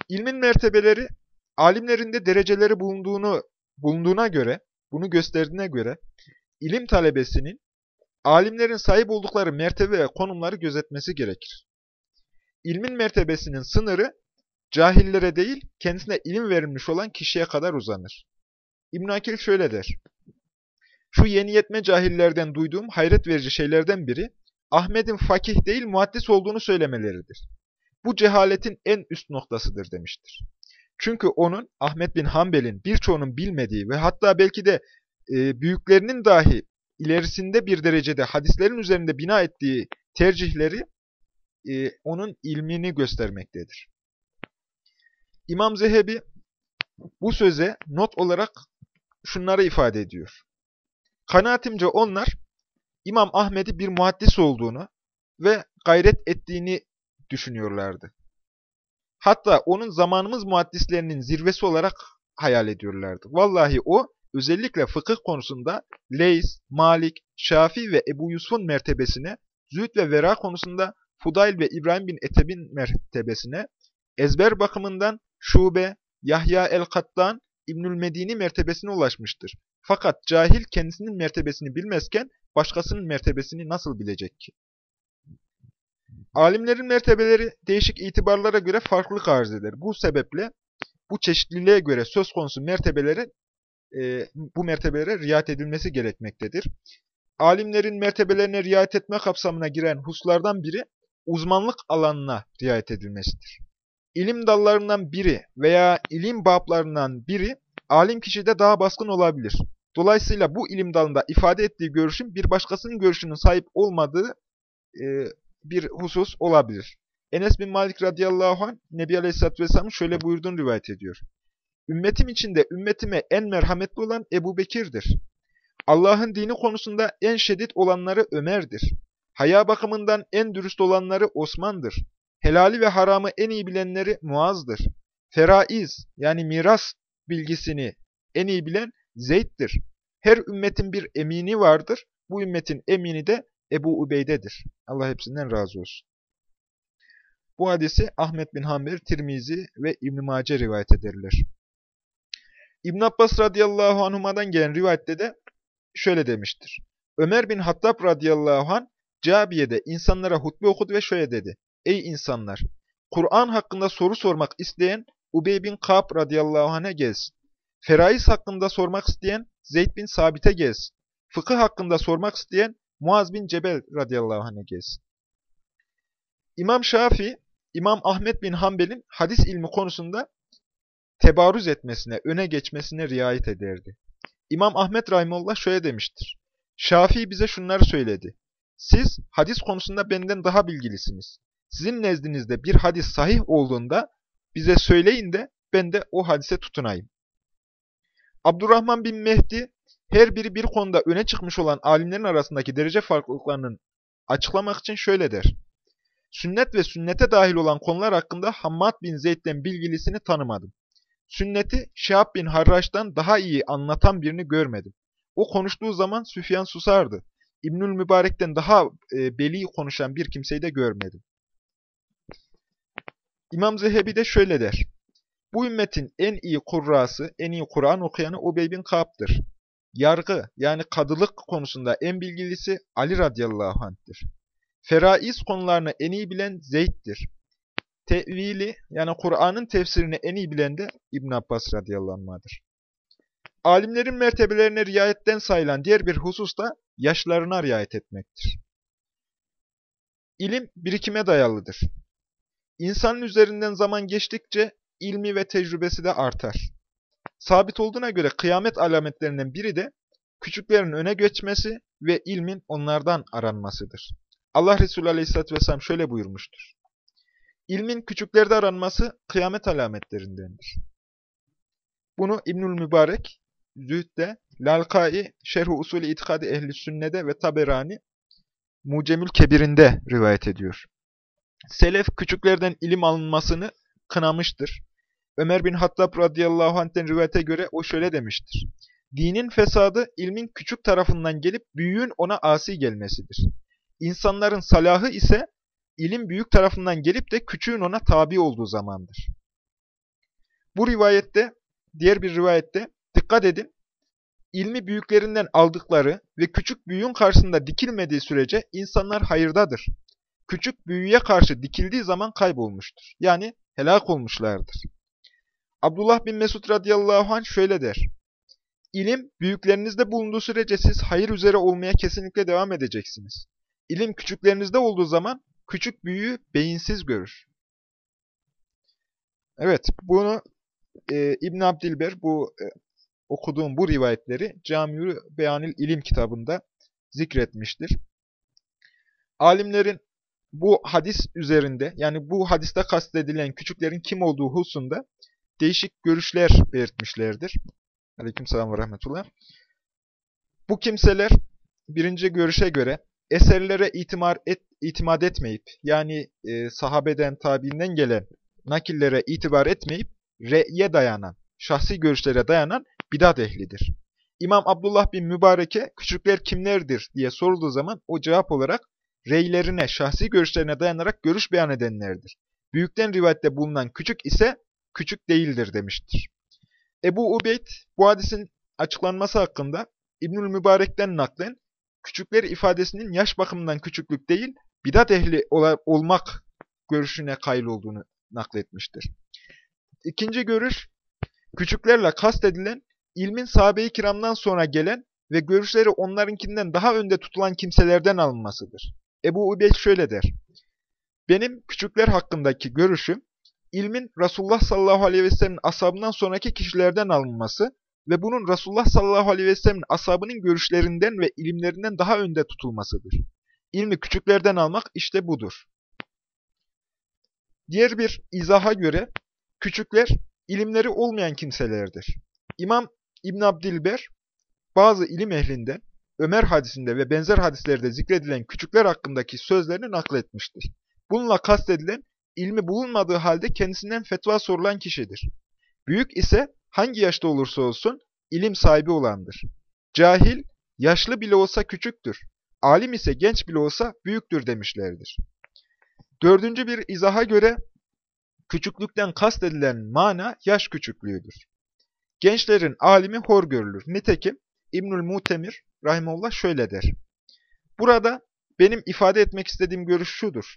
İlmin mertebeleri, alimlerinde dereceleri bulunduğunu bulunduğuna göre, bunu gösterdiğine göre, ilim talebesinin alimlerin sahip oldukları mertebe ve konumları gözetmesi gerekir. İlmin mertebesinin sınırı, cahillere değil, kendisine ilim verilmiş olan kişiye kadar uzanır. İbn Akil şöyle der. Şu yeni yetme cahillerden duyduğum hayret verici şeylerden biri, Ahmet'in fakih değil muhaddis olduğunu söylemeleridir. Bu cehaletin en üst noktasıdır demiştir. Çünkü onun, Ahmet bin Hanbel'in birçoğunun bilmediği ve hatta belki de e, büyüklerinin dahi ilerisinde bir derecede hadislerin üzerinde bina ettiği tercihleri e, onun ilmini göstermektedir. İmam Zehebi bu söze not olarak şunları ifade ediyor. Kanaatimce onlar İmam Ahmet'i bir muhaddis olduğunu ve gayret ettiğini düşünüyorlardı. Hatta onun zamanımız muhaddislerinin zirvesi olarak hayal ediyorlardı. Vallahi o özellikle fıkıh konusunda Leys, Malik, Şafi ve Ebu Yusuf'un mertebesine, zühd ve vera konusunda Fudayl ve İbrahim bin Eteb'in mertebesine, ezber bakımından Şube, Yahya el-Kattan, İbnül Medini mertebesine ulaşmıştır. Fakat cahil kendisinin mertebesini bilmezken başkasının mertebesini nasıl bilecek ki? Alimlerin mertebeleri değişik itibarlara göre farklılık arz eder. Bu sebeple bu çeşitliliğe göre söz konusu mertebelere bu mertebelere riayet edilmesi gerekmektedir. Alimlerin mertebelerine riayet etme kapsamına giren hususlardan biri uzmanlık alanına riayet edilmesidir. İlim dallarından biri veya ilim bablarından biri alim kişide daha baskın olabilir. Dolayısıyla bu ilim dalında ifade ettiği görüşün bir başkasının görüşünün sahip olmadığı e, bir husus olabilir. Enes bin Malik radıyallahu anh Nebi Aleyhisselatü Vesselam'ın şöyle buyurduğunu rivayet ediyor. Ümmetim içinde ümmetime en merhametli olan Ebu Bekir'dir. Allah'ın dini konusunda en şiddet olanları Ömer'dir. Haya bakımından en dürüst olanları Osman'dır. Helali ve haramı en iyi bilenleri Muaz'dır. Feraiz yani miras bilgisini en iyi bilen Zeyd'dir. Her ümmetin bir emini vardır. Bu ümmetin emini de Ebu Ubeyde'dir. Allah hepsinden razı olsun. Bu hadisi Ahmet bin Hanbel, Tirmizi ve İbn-i Mace rivayet ederler. İbn Abbas radıyallahu anhuma'dan gelen rivayette de şöyle demiştir. Ömer bin Hattab radıyallahu anh Cabiye'de insanlara hutbe okudu ve şöyle dedi. Ey insanlar! Kur'an hakkında soru sormak isteyen Ubey bin Ka'b radıyallahu anh'a gelsin. Feraiz hakkında sormak isteyen Zeyd bin Sabit'e gelsin. Fıkıh hakkında sormak isteyen Muaz bin Cebel radıyallahu anh'a gelsin. İmam Şafii, İmam Ahmet bin Hanbel'in hadis ilmi konusunda tebarüz etmesine, öne geçmesine riayet ederdi. İmam Ahmet Rahimullah şöyle demiştir. Şafii bize şunları söyledi. Siz hadis konusunda benden daha bilgilisiniz. Sizin nezdinizde bir hadis sahih olduğunda bize söyleyin de ben de o hadise tutunayım. Abdurrahman bin Mehdi her biri bir konuda öne çıkmış olan alimlerin arasındaki derece farklılıklarının açıklamak için şöyle der. Sünnet ve sünnete dahil olan konular hakkında Hammad bin Zeyd'den bilgilisini tanımadım. Sünneti Şahab bin Harraç'tan daha iyi anlatan birini görmedim. O konuştuğu zaman Süfyan susardı. İbnül Mübarek'ten daha e, beli konuşan bir kimseyi de görmedim. İmam Zehebi de şöyle der. Bu ümmetin en iyi kurrası, en iyi Kur'an okuyanı Ubey bin Ka'b'dır. Yargı yani kadılık konusunda en bilgilisi Ali radıyallahu anh'tir. Feraiz konularını en iyi bilen Zeyd'dir. Tevili yani Kur'an'ın tefsirini en iyi bilen de İbn Abbas radıyallahu anh'dır. Alimlerin mertebelerine riayetten sayılan diğer bir husus da yaşlarına riayet etmektir. İlim birikime dayalıdır. İnsanın üzerinden zaman geçtikçe ilmi ve tecrübesi de artar. Sabit olduğuna göre kıyamet alametlerinden biri de küçüklerin öne geçmesi ve ilmin onlardan aranmasıdır. Allah Resulü Aleyhisselatü Vesselam şöyle buyurmuştur. İlmin küçüklerde aranması kıyamet alametlerindendir. Bunu İbnül Mübarek, Zühd'de, Lalkai, Şerh-i Usulü İtikadi Ehli Sünne'de ve Taberani, Mucemül Kebir'inde rivayet ediyor. Selef küçüklerden ilim alınmasını kınamıştır. Ömer bin Hattab radıyallahu anh'ten rivayete göre o şöyle demiştir. Dinin fesadı ilmin küçük tarafından gelip büyüğün ona asi gelmesidir. İnsanların salahı ise ilim büyük tarafından gelip de küçüğün ona tabi olduğu zamandır. Bu rivayette, diğer bir rivayette dikkat edin, ilmi büyüklerinden aldıkları ve küçük büyüğün karşısında dikilmediği sürece insanlar hayırdadır. Küçük büyüğe karşı dikildiği zaman kaybolmuştur. Yani helak olmuşlardır. Abdullah bin Mesud radıyallahu anh şöyle der. İlim büyüklerinizde bulunduğu sürece siz hayır üzere olmaya kesinlikle devam edeceksiniz. İlim küçüklerinizde olduğu zaman küçük büyüğü beyinsiz görür. Evet, bunu e, İbn Abdilber bu e, okuduğum bu rivayetleri Camiül Beyanil İlim kitabında zikretmiştir. Alimlerin bu hadis üzerinde yani bu hadiste kastedilen küçüklerin kim olduğu hususunda değişik görüşler belirtmişlerdir. Aleykümselam ve rahmetullah. Bu kimseler birinci görüşe göre eserlere itimar et, itimat etmeyip yani e, sahabeden, tabiinden gelen nakillere itibar etmeyip re'ye dayanan, şahsi görüşlere dayanan bidat ehlidir. İmam Abdullah bin Mübarek'e küçükler kimlerdir diye sorulduğu zaman o cevap olarak reylerine, şahsi görüşlerine dayanarak görüş beyan edenlerdir. Büyükten rivayette bulunan küçük ise küçük değildir demiştir. Ebu Ubeyd bu hadisin açıklanması hakkında İbnül Mübarek'ten naklen küçükler ifadesinin yaş bakımından küçüklük değil, bidat ehli olmak görüşüne kayıl olduğunu nakletmiştir. İkinci görüş, küçüklerle kastedilen ilmin sahabe-i kiramdan sonra gelen ve görüşleri onlarınkinden daha önde tutulan kimselerden alınmasıdır. Ebu Ubeyd şöyle der. Benim küçükler hakkındaki görüşüm, ilmin Resulullah sallallahu aleyhi ve sellem'in ashabından sonraki kişilerden alınması ve bunun Resulullah sallallahu aleyhi ve sellem'in ashabının görüşlerinden ve ilimlerinden daha önde tutulmasıdır. İlmi küçüklerden almak işte budur. Diğer bir izaha göre küçükler ilimleri olmayan kimselerdir. İmam İbn Abdilber bazı ilim ehlinden Ömer hadisinde ve benzer hadislerde zikredilen küçükler hakkındaki sözlerini nakletmiştir. Bununla kastedilen ilmi bulunmadığı halde kendisinden fetva sorulan kişidir. Büyük ise hangi yaşta olursa olsun ilim sahibi olandır. Cahil, yaşlı bile olsa küçüktür. Alim ise genç bile olsa büyüktür demişlerdir. Dördüncü bir izaha göre küçüklükten kastedilen mana yaş küçüklüğüdür. Gençlerin alimi hor görülür. Nitekim İbnül Mutemir rahimullah şöyle der. Burada benim ifade etmek istediğim görüş şudur.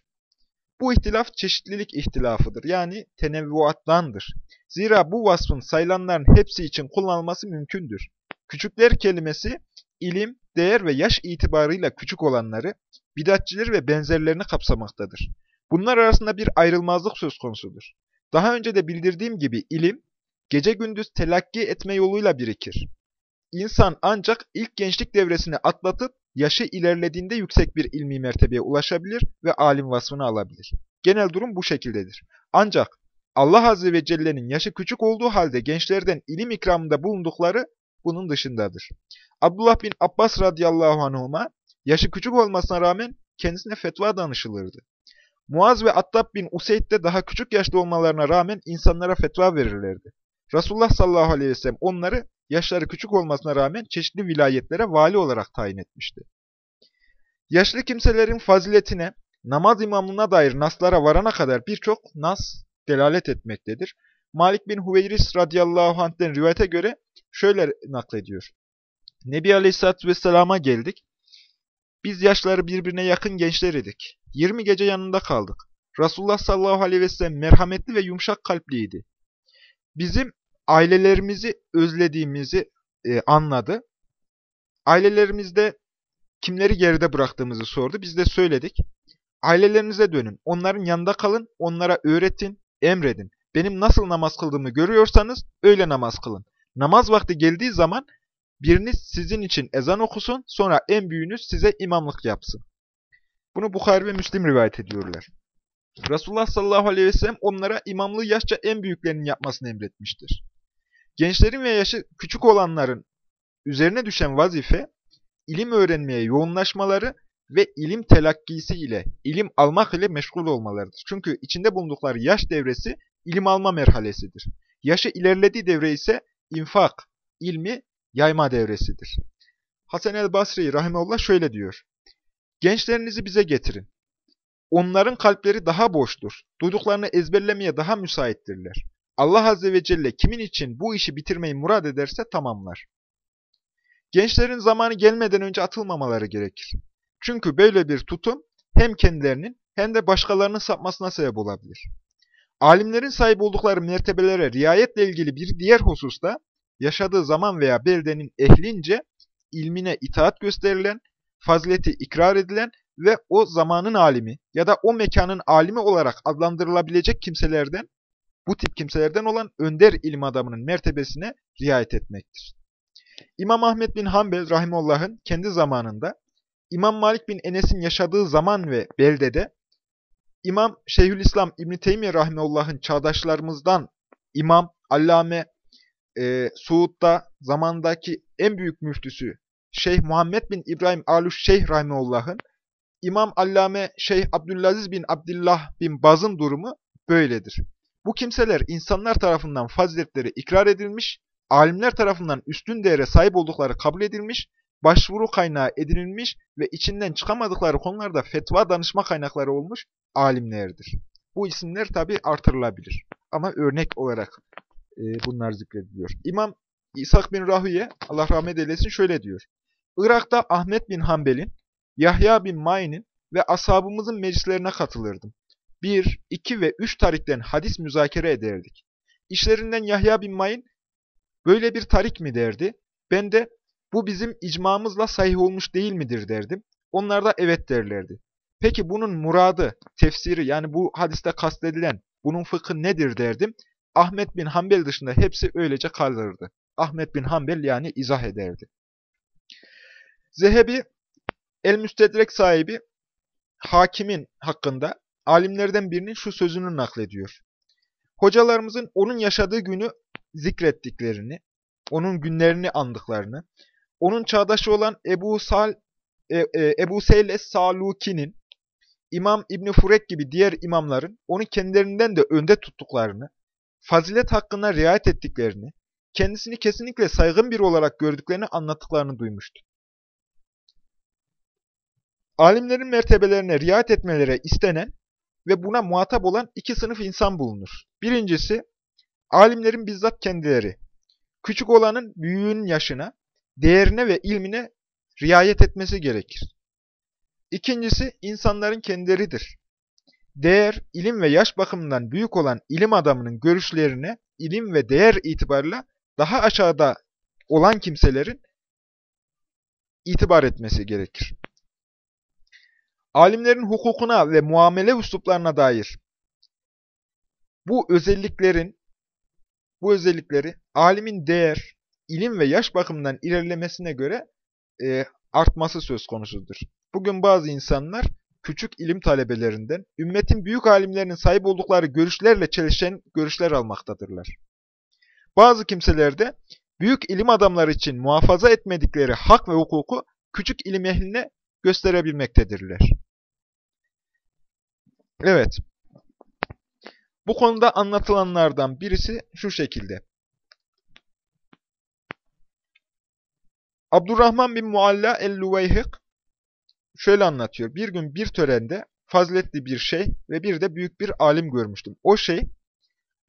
Bu ihtilaf çeşitlilik ihtilafıdır. Yani tenevvuattandır. Zira bu vasfın sayılanların hepsi için kullanılması mümkündür. Küçükler kelimesi ilim, değer ve yaş itibarıyla küçük olanları, bidatçileri ve benzerlerini kapsamaktadır. Bunlar arasında bir ayrılmazlık söz konusudur. Daha önce de bildirdiğim gibi ilim, gece gündüz telakki etme yoluyla birikir. İnsan ancak ilk gençlik devresini atlatıp yaşı ilerlediğinde yüksek bir ilmi mertebeye ulaşabilir ve alim vasfını alabilir. Genel durum bu şekildedir. Ancak Allah Azze ve Celle'nin yaşı küçük olduğu halde gençlerden ilim ikramında bulundukları bunun dışındadır. Abdullah bin Abbas radıyallahu anhuma yaşı küçük olmasına rağmen kendisine fetva danışılırdı. Muaz ve Attab bin Useyd de daha küçük yaşta olmalarına rağmen insanlara fetva verirlerdi. Resulullah sallallahu aleyhi ve sellem onları yaşları küçük olmasına rağmen çeşitli vilayetlere vali olarak tayin etmişti. Yaşlı kimselerin faziletine, namaz imamlığına dair naslara varana kadar birçok nas delalet etmektedir. Malik bin Hüveyris radıyallahu anh'den rivayete göre şöyle naklediyor. Nebi Aleyhisselatü Vesselam'a geldik. Biz yaşları birbirine yakın gençler idik. 20 gece yanında kaldık. Resulullah sallallahu aleyhi ve sellem merhametli ve yumuşak kalpliydi. Bizim ailelerimizi özlediğimizi e, anladı. Ailelerimizde kimleri geride bıraktığımızı sordu. Biz de söyledik. Ailelerinize dönün. Onların yanında kalın. Onlara öğretin, emredin. Benim nasıl namaz kıldığımı görüyorsanız öyle namaz kılın. Namaz vakti geldiği zaman biriniz sizin için ezan okusun, sonra en büyüğünüz size imamlık yapsın. Bunu Bukhari ve Müslim rivayet ediyorlar. Resulullah sallallahu aleyhi ve sellem onlara imamlığı yaşça en büyüklerinin yapmasını emretmiştir. Gençlerin ve yaşı küçük olanların üzerine düşen vazife, ilim öğrenmeye yoğunlaşmaları ve ilim telakkisi ile, ilim almak ile meşgul olmalarıdır. Çünkü içinde bulundukları yaş devresi ilim alma merhalesidir. Yaşı ilerlediği devre ise infak, ilmi yayma devresidir. Hasan el-Basri rahimullah şöyle diyor. Gençlerinizi bize getirin. Onların kalpleri daha boştur. Duyduklarını ezberlemeye daha müsaittirler. Allah Azze ve Celle kimin için bu işi bitirmeyi murad ederse tamamlar. Gençlerin zamanı gelmeden önce atılmamaları gerekir. Çünkü böyle bir tutum hem kendilerinin hem de başkalarının sapmasına sebep olabilir. Alimlerin sahip oldukları mertebelere riayetle ilgili bir diğer hususta, yaşadığı zaman veya beldenin ehlince ilmine itaat gösterilen, fazileti ikrar edilen ve o zamanın alimi ya da o mekanın alimi olarak adlandırılabilecek kimselerden, bu tip kimselerden olan önder ilim adamının mertebesine riayet etmektir. İmam Ahmet bin Hanbel rahimullah'ın kendi zamanında, İmam Malik bin Enes'in yaşadığı zaman ve beldede, İmam Şeyhülislam İbn Teymiye rahimullah'ın çağdaşlarımızdan İmam Allame e, Suud'da zamandaki en büyük müftüsü Şeyh Muhammed bin İbrahim Aluş Şeyh rahimullah'ın İmam Allame Şeyh Abdülaziz bin Abdullah bin Baz'ın durumu böyledir. Bu kimseler insanlar tarafından faziletleri ikrar edilmiş, alimler tarafından üstün değere sahip oldukları kabul edilmiş, başvuru kaynağı edinilmiş ve içinden çıkamadıkları konularda fetva danışma kaynakları olmuş alimlerdir. Bu isimler tabi artırılabilir. Ama örnek olarak e, bunlar zikrediliyor. İmam İshak bin Rahüye, Allah rahmet eylesin şöyle diyor. Irak'ta Ahmet bin Hanbel'in Yahya bin Ma'in'in ve ashabımızın meclislerine katılırdım. Bir, iki ve üç tarikten hadis müzakere ederdik. İşlerinden Yahya bin Mayin böyle bir tarik mi derdi. Ben de bu bizim icmamızla sahih olmuş değil midir derdim. Onlar da evet derlerdi. Peki bunun muradı, tefsiri yani bu hadiste kastedilen bunun fıkhı nedir derdim. Ahmet bin Hanbel dışında hepsi öylece kalırdı. Ahmet bin Hanbel yani izah ederdi. Zehebi, El-Müstedrek sahibi hakimin hakkında alimlerden birinin şu sözünü naklediyor. Hocalarımızın onun yaşadığı günü zikrettiklerini, onun günlerini andıklarını, onun çağdaşı olan Ebu Sal e, e, Ebu Seyl Es-Saluki'nin İmam İbni Furek gibi diğer imamların onu kendilerinden de önde tuttuklarını, fazilet hakkında riayet ettiklerini, kendisini kesinlikle saygın biri olarak gördüklerini anlattıklarını duymuştu. Alimlerin mertebelerine riayet etmeleri istenen ve buna muhatap olan iki sınıf insan bulunur. Birincisi, alimlerin bizzat kendileri. Küçük olanın büyüğün yaşına, değerine ve ilmine riayet etmesi gerekir. İkincisi, insanların kendileridir. Değer, ilim ve yaş bakımından büyük olan ilim adamının görüşlerine, ilim ve değer itibarıyla daha aşağıda olan kimselerin itibar etmesi gerekir. Alimlerin hukukuna ve muamele üsluplarına dair bu özelliklerin bu özellikleri alimin değer, ilim ve yaş bakımından ilerlemesine göre e, artması söz konusudur. Bugün bazı insanlar küçük ilim talebelerinden, ümmetin büyük alimlerinin sahip oldukları görüşlerle çelişen görüşler almaktadırlar. Bazı kimseler de büyük ilim adamları için muhafaza etmedikleri hak ve hukuku küçük ilim ehline gösterebilmektedirler. Evet. Bu konuda anlatılanlardan birisi şu şekilde. Abdurrahman bin Mualla el-Luveyhik şöyle anlatıyor. Bir gün bir törende faziletli bir şey ve bir de büyük bir alim görmüştüm. O şey,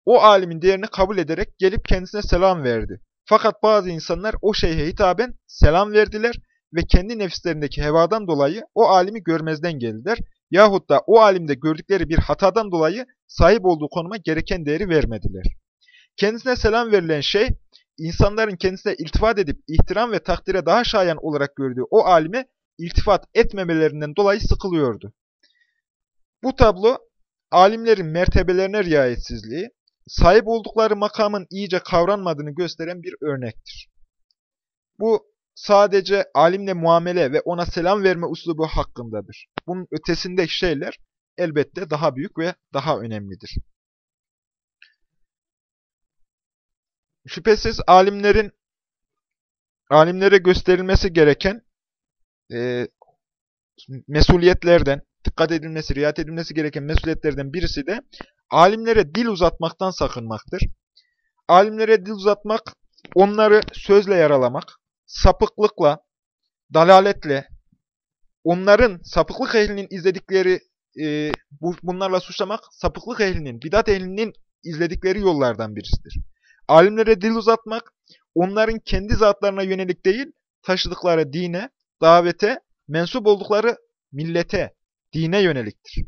o alimin değerini kabul ederek gelip kendisine selam verdi. Fakat bazı insanlar o şeyhe hitaben selam verdiler ve kendi nefislerindeki hevadan dolayı o alimi görmezden geldiler. Yahut da o alimde gördükleri bir hatadan dolayı sahip olduğu konuma gereken değeri vermediler. Kendisine selam verilen şey, insanların kendisine iltifat edip ihtiram ve takdire daha şayan olarak gördüğü o alime iltifat etmemelerinden dolayı sıkılıyordu. Bu tablo, alimlerin mertebelerine riayetsizliği, sahip oldukları makamın iyice kavranmadığını gösteren bir örnektir. Bu sadece alimle muamele ve ona selam verme uslubu hakkındadır. Bunun ötesindeki şeyler elbette daha büyük ve daha önemlidir. Şüphesiz alimlerin alimlere gösterilmesi gereken e, mesuliyetlerden, dikkat edilmesi, riayet edilmesi gereken mesuliyetlerden birisi de alimlere dil uzatmaktan sakınmaktır. Alimlere dil uzatmak, onları sözle yaralamak, sapıklıkla, dalaletle, onların sapıklık ehlinin izledikleri, e, bu, bunlarla suçlamak, sapıklık ehlinin, bidat ehlinin izledikleri yollardan birisidir. Alimlere dil uzatmak, onların kendi zatlarına yönelik değil, taşıdıkları dine, davete, mensup oldukları millete, dine yöneliktir.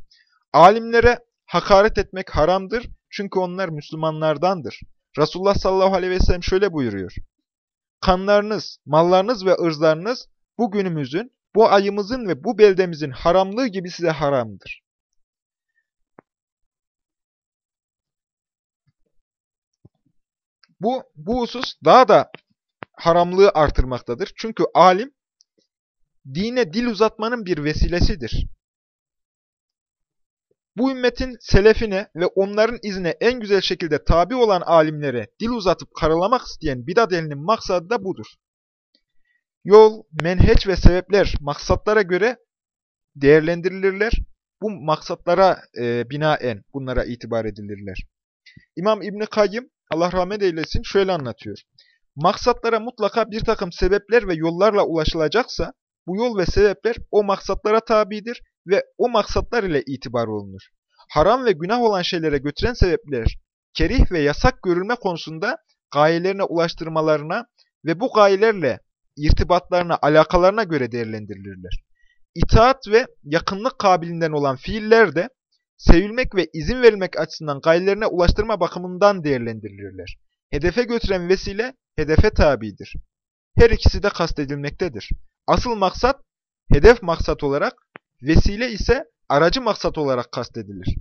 Alimlere hakaret etmek haramdır çünkü onlar Müslümanlardandır. Resulullah sallallahu aleyhi ve sellem şöyle buyuruyor. Kanlarınız, mallarınız ve ırzlarınız bu günümüzün, bu ayımızın ve bu beldemizin haramlığı gibi size haramdır. Bu, bu husus daha da haramlığı artırmaktadır. Çünkü alim, dine dil uzatmanın bir vesilesidir. Bu ümmetin selefine ve onların izine en güzel şekilde tabi olan alimlere dil uzatıp karalamak isteyen bidat ehlinin maksadı da budur. Yol, menheç ve sebepler maksatlara göre değerlendirilirler. Bu maksatlara e, binaen bunlara itibar edilirler. İmam İbni Kayyım, Allah rahmet eylesin, şöyle anlatıyor. Maksatlara mutlaka bir takım sebepler ve yollarla ulaşılacaksa, bu yol ve sebepler o maksatlara tabidir ve o maksatlar ile itibar olunur. Haram ve günah olan şeylere götüren sebepler, kerih ve yasak görülme konusunda gayelerine ulaştırmalarına ve bu gayelerle irtibatlarına, alakalarına göre değerlendirilirler. itaat ve yakınlık kabilinden olan fiiller de sevilmek ve izin verilmek açısından gayelerine ulaştırma bakımından değerlendirilirler. Hedefe götüren vesile, hedefe tabidir. Her ikisi de kastedilmektedir. Asıl maksat, hedef maksat olarak, vesile ise aracı maksat olarak kastedilir.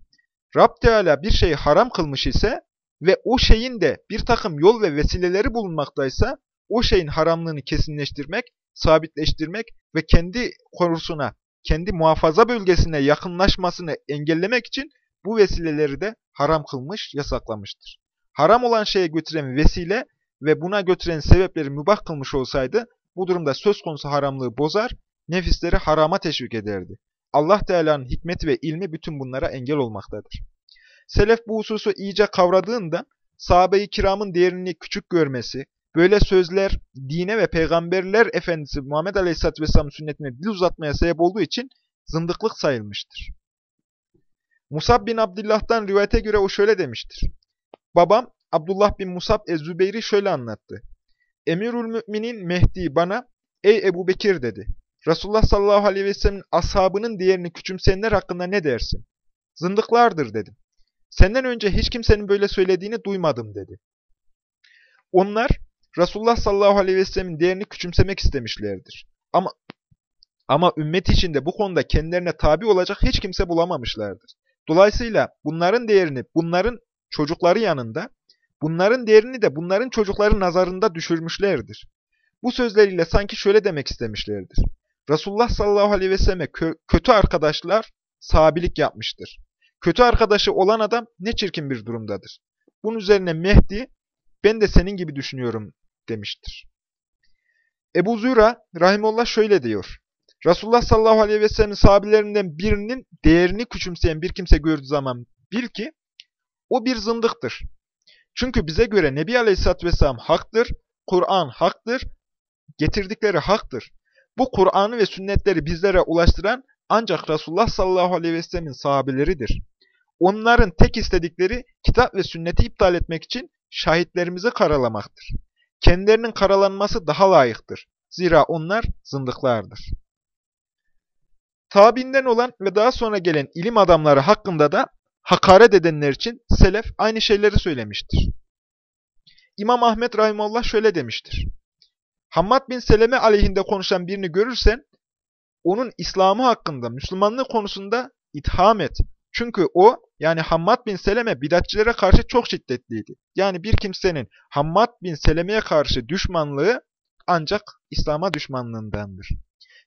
Rab Teala bir şeyi haram kılmış ise ve o şeyin de bir takım yol ve vesileleri bulunmaktaysa, o şeyin haramlığını kesinleştirmek, sabitleştirmek ve kendi korusuna, kendi muhafaza bölgesine yakınlaşmasını engellemek için bu vesileleri de haram kılmış, yasaklamıştır. Haram olan şeye götüren vesile ve buna götüren sebepleri mübah kılmış olsaydı, bu durumda söz konusu haramlığı bozar, nefisleri harama teşvik ederdi. Allah Teala'nın hikmeti ve ilmi bütün bunlara engel olmaktadır. Selef bu hususu iyice kavradığında, sahabe-i kiramın değerini küçük görmesi, böyle sözler dine ve peygamberler efendisi Muhammed Aleyhisselatü Vesselam sünnetine dil uzatmaya sebep olduğu için zındıklık sayılmıştır. Musab bin Abdullah'tan rivayete göre o şöyle demiştir. Babam Abdullah bin Musab Ez-Zübeyri şöyle anlattı. Emirül Müminin Mehdi bana, ey Ebu Bekir dedi. Resulullah sallallahu aleyhi ve sellem'in ashabının değerini küçümseyenler hakkında ne dersin? Zındıklardır dedim. Senden önce hiç kimsenin böyle söylediğini duymadım dedi. Onlar Resulullah sallallahu aleyhi ve sellemin değerini küçümsemek istemişlerdir. Ama ama ümmet içinde bu konuda kendilerine tabi olacak hiç kimse bulamamışlardır. Dolayısıyla bunların değerini bunların çocukları yanında, bunların değerini de bunların çocukları nazarında düşürmüşlerdir. Bu sözleriyle sanki şöyle demek istemişlerdir. Resulullah sallallahu aleyhi ve selleme kö kötü arkadaşlar sabilik yapmıştır. Kötü arkadaşı olan adam ne çirkin bir durumdadır. Bunun üzerine Mehdi, ben de senin gibi düşünüyorum demiştir. Ebu Züra Rahimullah şöyle diyor. Resulullah sallallahu aleyhi ve sellem sahabilerinden birinin değerini küçümseyen bir kimse gördüğü zaman bil ki o bir zındıktır. Çünkü bize göre Nebi aleyhisselatü vesselam haktır, Kur'an haktır, getirdikleri haktır. Bu Kur'an'ı ve sünnetleri bizlere ulaştıran ancak Resulullah sallallahu aleyhi ve sellemin sahabeleridir. Onların tek istedikleri kitap ve sünneti iptal etmek için şahitlerimizi karalamaktır. Kendilerinin karalanması daha layıktır. Zira onlar zındıklardır. Tabinden olan ve daha sonra gelen ilim adamları hakkında da hakaret edenler için selef aynı şeyleri söylemiştir. İmam Ahmet Rahimullah şöyle demiştir. Hammad bin Seleme aleyhinde konuşan birini görürsen, onun İslam'ı hakkında, Müslümanlığı konusunda itham et. Çünkü o, yani Hammad bin Seleme bidatçilere karşı çok şiddetliydi. Yani bir kimsenin Hammad bin Seleme'ye karşı düşmanlığı ancak İslam'a düşmanlığındandır.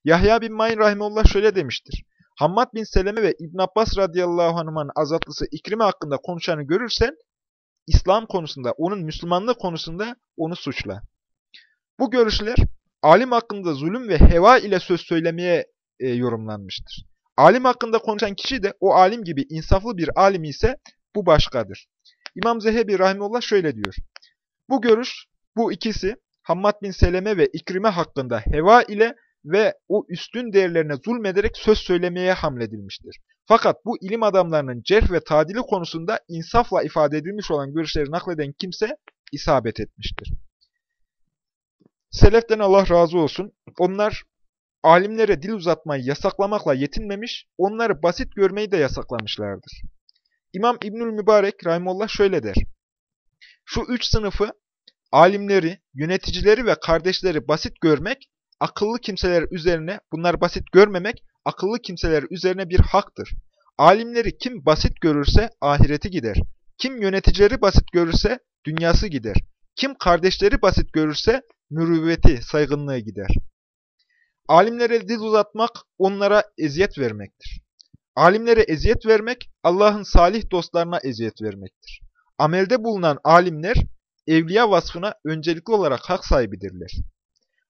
Yahya bin Mayin Rahimullah şöyle demiştir. Hammad bin Seleme ve İbn Abbas radıyallahu anh'ın azatlısı İkrime hakkında konuşanı görürsen, İslam konusunda, onun Müslümanlığı konusunda onu suçla. Bu görüşler alim hakkında zulüm ve heva ile söz söylemeye e, yorumlanmıştır. Alim hakkında konuşan kişi de o alim gibi insaflı bir alim ise bu başkadır. İmam Zehebi Rahimullah şöyle diyor. Bu görüş, bu ikisi Hammad bin Seleme ve İkrime hakkında heva ile ve o üstün değerlerine zulmederek söz söylemeye hamledilmiştir. Fakat bu ilim adamlarının cerh ve tadili konusunda insafla ifade edilmiş olan görüşleri nakleden kimse isabet etmiştir. Seleften Allah razı olsun. Onlar alimlere dil uzatmayı yasaklamakla yetinmemiş, onları basit görmeyi de yasaklamışlardır. İmam İbnül Mübarek Rahimullah şöyle der. Şu üç sınıfı, alimleri, yöneticileri ve kardeşleri basit görmek, akıllı kimseler üzerine, bunlar basit görmemek, akıllı kimseler üzerine bir haktır. Alimleri kim basit görürse ahireti gider. Kim yöneticileri basit görürse dünyası gider. Kim kardeşleri basit görürse mürüvveti, saygınlığı gider. Alimlere dil uzatmak, onlara eziyet vermektir. Alimlere eziyet vermek, Allah'ın salih dostlarına eziyet vermektir. Amelde bulunan alimler, evliya vasfına öncelikli olarak hak sahibidirler.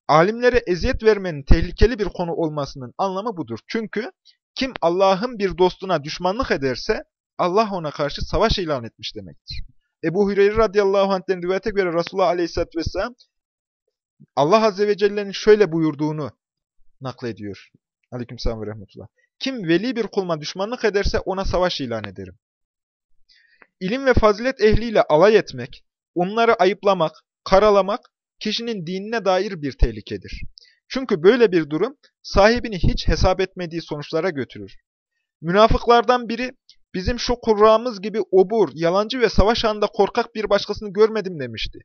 Alimlere eziyet vermenin tehlikeli bir konu olmasının anlamı budur. Çünkü kim Allah'ın bir dostuna düşmanlık ederse, Allah ona karşı savaş ilan etmiş demektir. Ebu Hüreyre radıyallahu anh'ten rivayete göre Resulullah aleyhisselatü vesselam Allah Azze ve Celle'nin şöyle buyurduğunu naklediyor. Aleykümselam ve rahmetullah. Kim veli bir kulma düşmanlık ederse ona savaş ilan ederim. İlim ve fazilet ehliyle alay etmek, onları ayıplamak, karalamak kişinin dinine dair bir tehlikedir. Çünkü böyle bir durum sahibini hiç hesap etmediği sonuçlara götürür. Münafıklardan biri bizim şu kurrağımız gibi obur, yalancı ve savaş anında korkak bir başkasını görmedim demişti.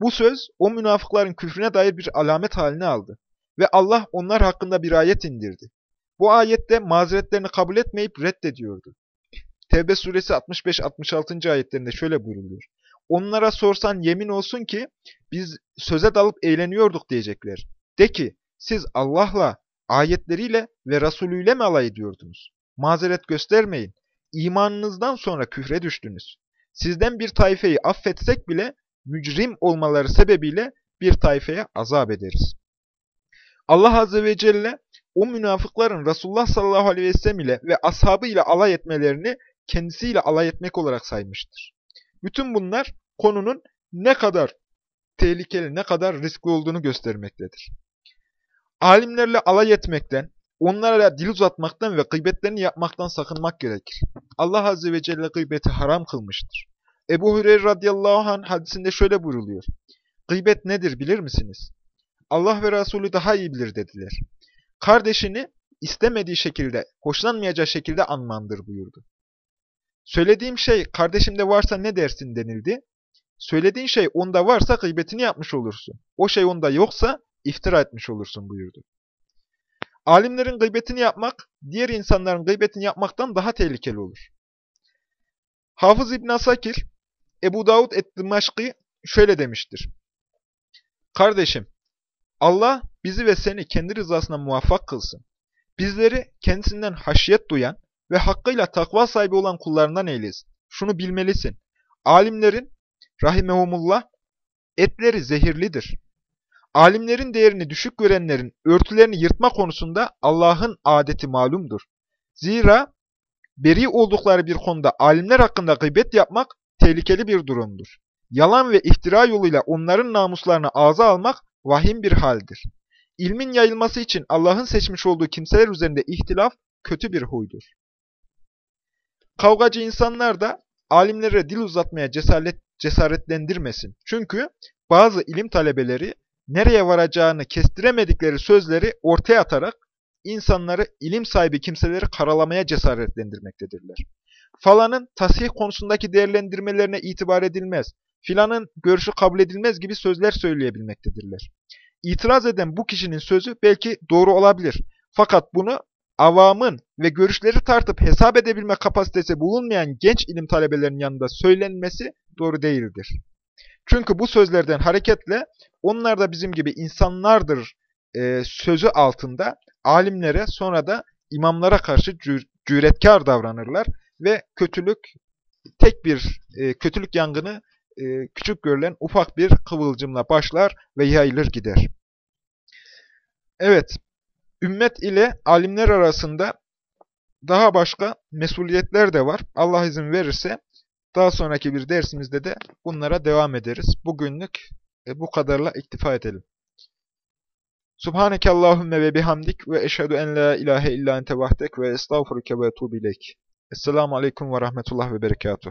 Bu söz o münafıkların küfrüne dair bir alamet haline aldı. Ve Allah onlar hakkında bir ayet indirdi. Bu ayette mazeretlerini kabul etmeyip reddediyordu. Tevbe suresi 65-66. ayetlerinde şöyle buyruluyor. Onlara sorsan yemin olsun ki biz söze dalıp eğleniyorduk diyecekler. De ki siz Allah'la, ayetleriyle ve Resulüyle mi alay ediyordunuz? Mazeret göstermeyin. İmanınızdan sonra küfre düştünüz. Sizden bir tayfeyi affetsek bile mücrim olmaları sebebiyle bir tayfeye azap ederiz. Allah Azze ve Celle o münafıkların Resulullah sallallahu aleyhi ve sellem ile ve ashabı ile alay etmelerini kendisiyle alay etmek olarak saymıştır. Bütün bunlar konunun ne kadar tehlikeli, ne kadar riskli olduğunu göstermektedir. Alimlerle alay etmekten, onlara dil uzatmaktan ve gıybetlerini yapmaktan sakınmak gerekir. Allah Azze ve Celle gıybeti haram kılmıştır. Ebu Hureyre radıyallahu anh hadisinde şöyle buyruluyor. Gıybet nedir bilir misiniz? Allah ve Resulü daha iyi bilir dediler. Kardeşini istemediği şekilde, hoşlanmayacağı şekilde anmandır buyurdu. Söylediğim şey kardeşimde varsa ne dersin denildi. Söylediğin şey onda varsa gıybetini yapmış olursun. O şey onda yoksa iftira etmiş olursun buyurdu. Alimlerin gıybetini yapmak, diğer insanların gıybetini yapmaktan daha tehlikeli olur. Hafız İbn Asakir, Ebu Davud et-Dimaşkı şöyle demiştir. Kardeşim, Allah bizi ve seni kendi rızasına muvaffak kılsın. Bizleri kendisinden haşyet duyan ve hakkıyla takva sahibi olan kullarından eylesin. Şunu bilmelisin. Alimlerin, rahimehumullah, etleri zehirlidir. Alimlerin değerini düşük görenlerin örtülerini yırtma konusunda Allah'ın adeti malumdur. Zira beri oldukları bir konuda alimler hakkında gıybet yapmak tehlikeli bir durumdur. Yalan ve iftira yoluyla onların namuslarını ağza almak vahim bir haldir. İlmin yayılması için Allah'ın seçmiş olduğu kimseler üzerinde ihtilaf kötü bir huydur. Kavgacı insanlar da alimlere dil uzatmaya cesaret, cesaretlendirmesin. Çünkü bazı ilim talebeleri nereye varacağını kestiremedikleri sözleri ortaya atarak insanları ilim sahibi kimseleri karalamaya cesaretlendirmektedirler. Falanın tasih konusundaki değerlendirmelerine itibar edilmez, filanın görüşü kabul edilmez gibi sözler söyleyebilmektedirler. İtiraz eden bu kişinin sözü belki doğru olabilir. Fakat bunu avamın ve görüşleri tartıp hesap edebilme kapasitesi bulunmayan genç ilim talebelerinin yanında söylenmesi doğru değildir. Çünkü bu sözlerden hareketle onlar da bizim gibi insanlardır e, sözü altında alimlere sonra da imamlara karşı cür cüretkar davranırlar ve kötülük tek bir e, kötülük yangını e, küçük görülen ufak bir kıvılcımla başlar ve yayılır gider. Evet, ümmet ile alimler arasında daha başka mesuliyetler de var. Allah izin verirse daha sonraki bir dersimizde de bunlara devam ederiz. Bugünlük e, bu kadarla iktifa edelim. Subhaneke Allahümme ve bihamdik ve eşhedü en la ilahe illa ente vahdek ve estağfuruke ve etubu ileyk. Esselamu aleyküm ve rahmetullah ve berekatuhu.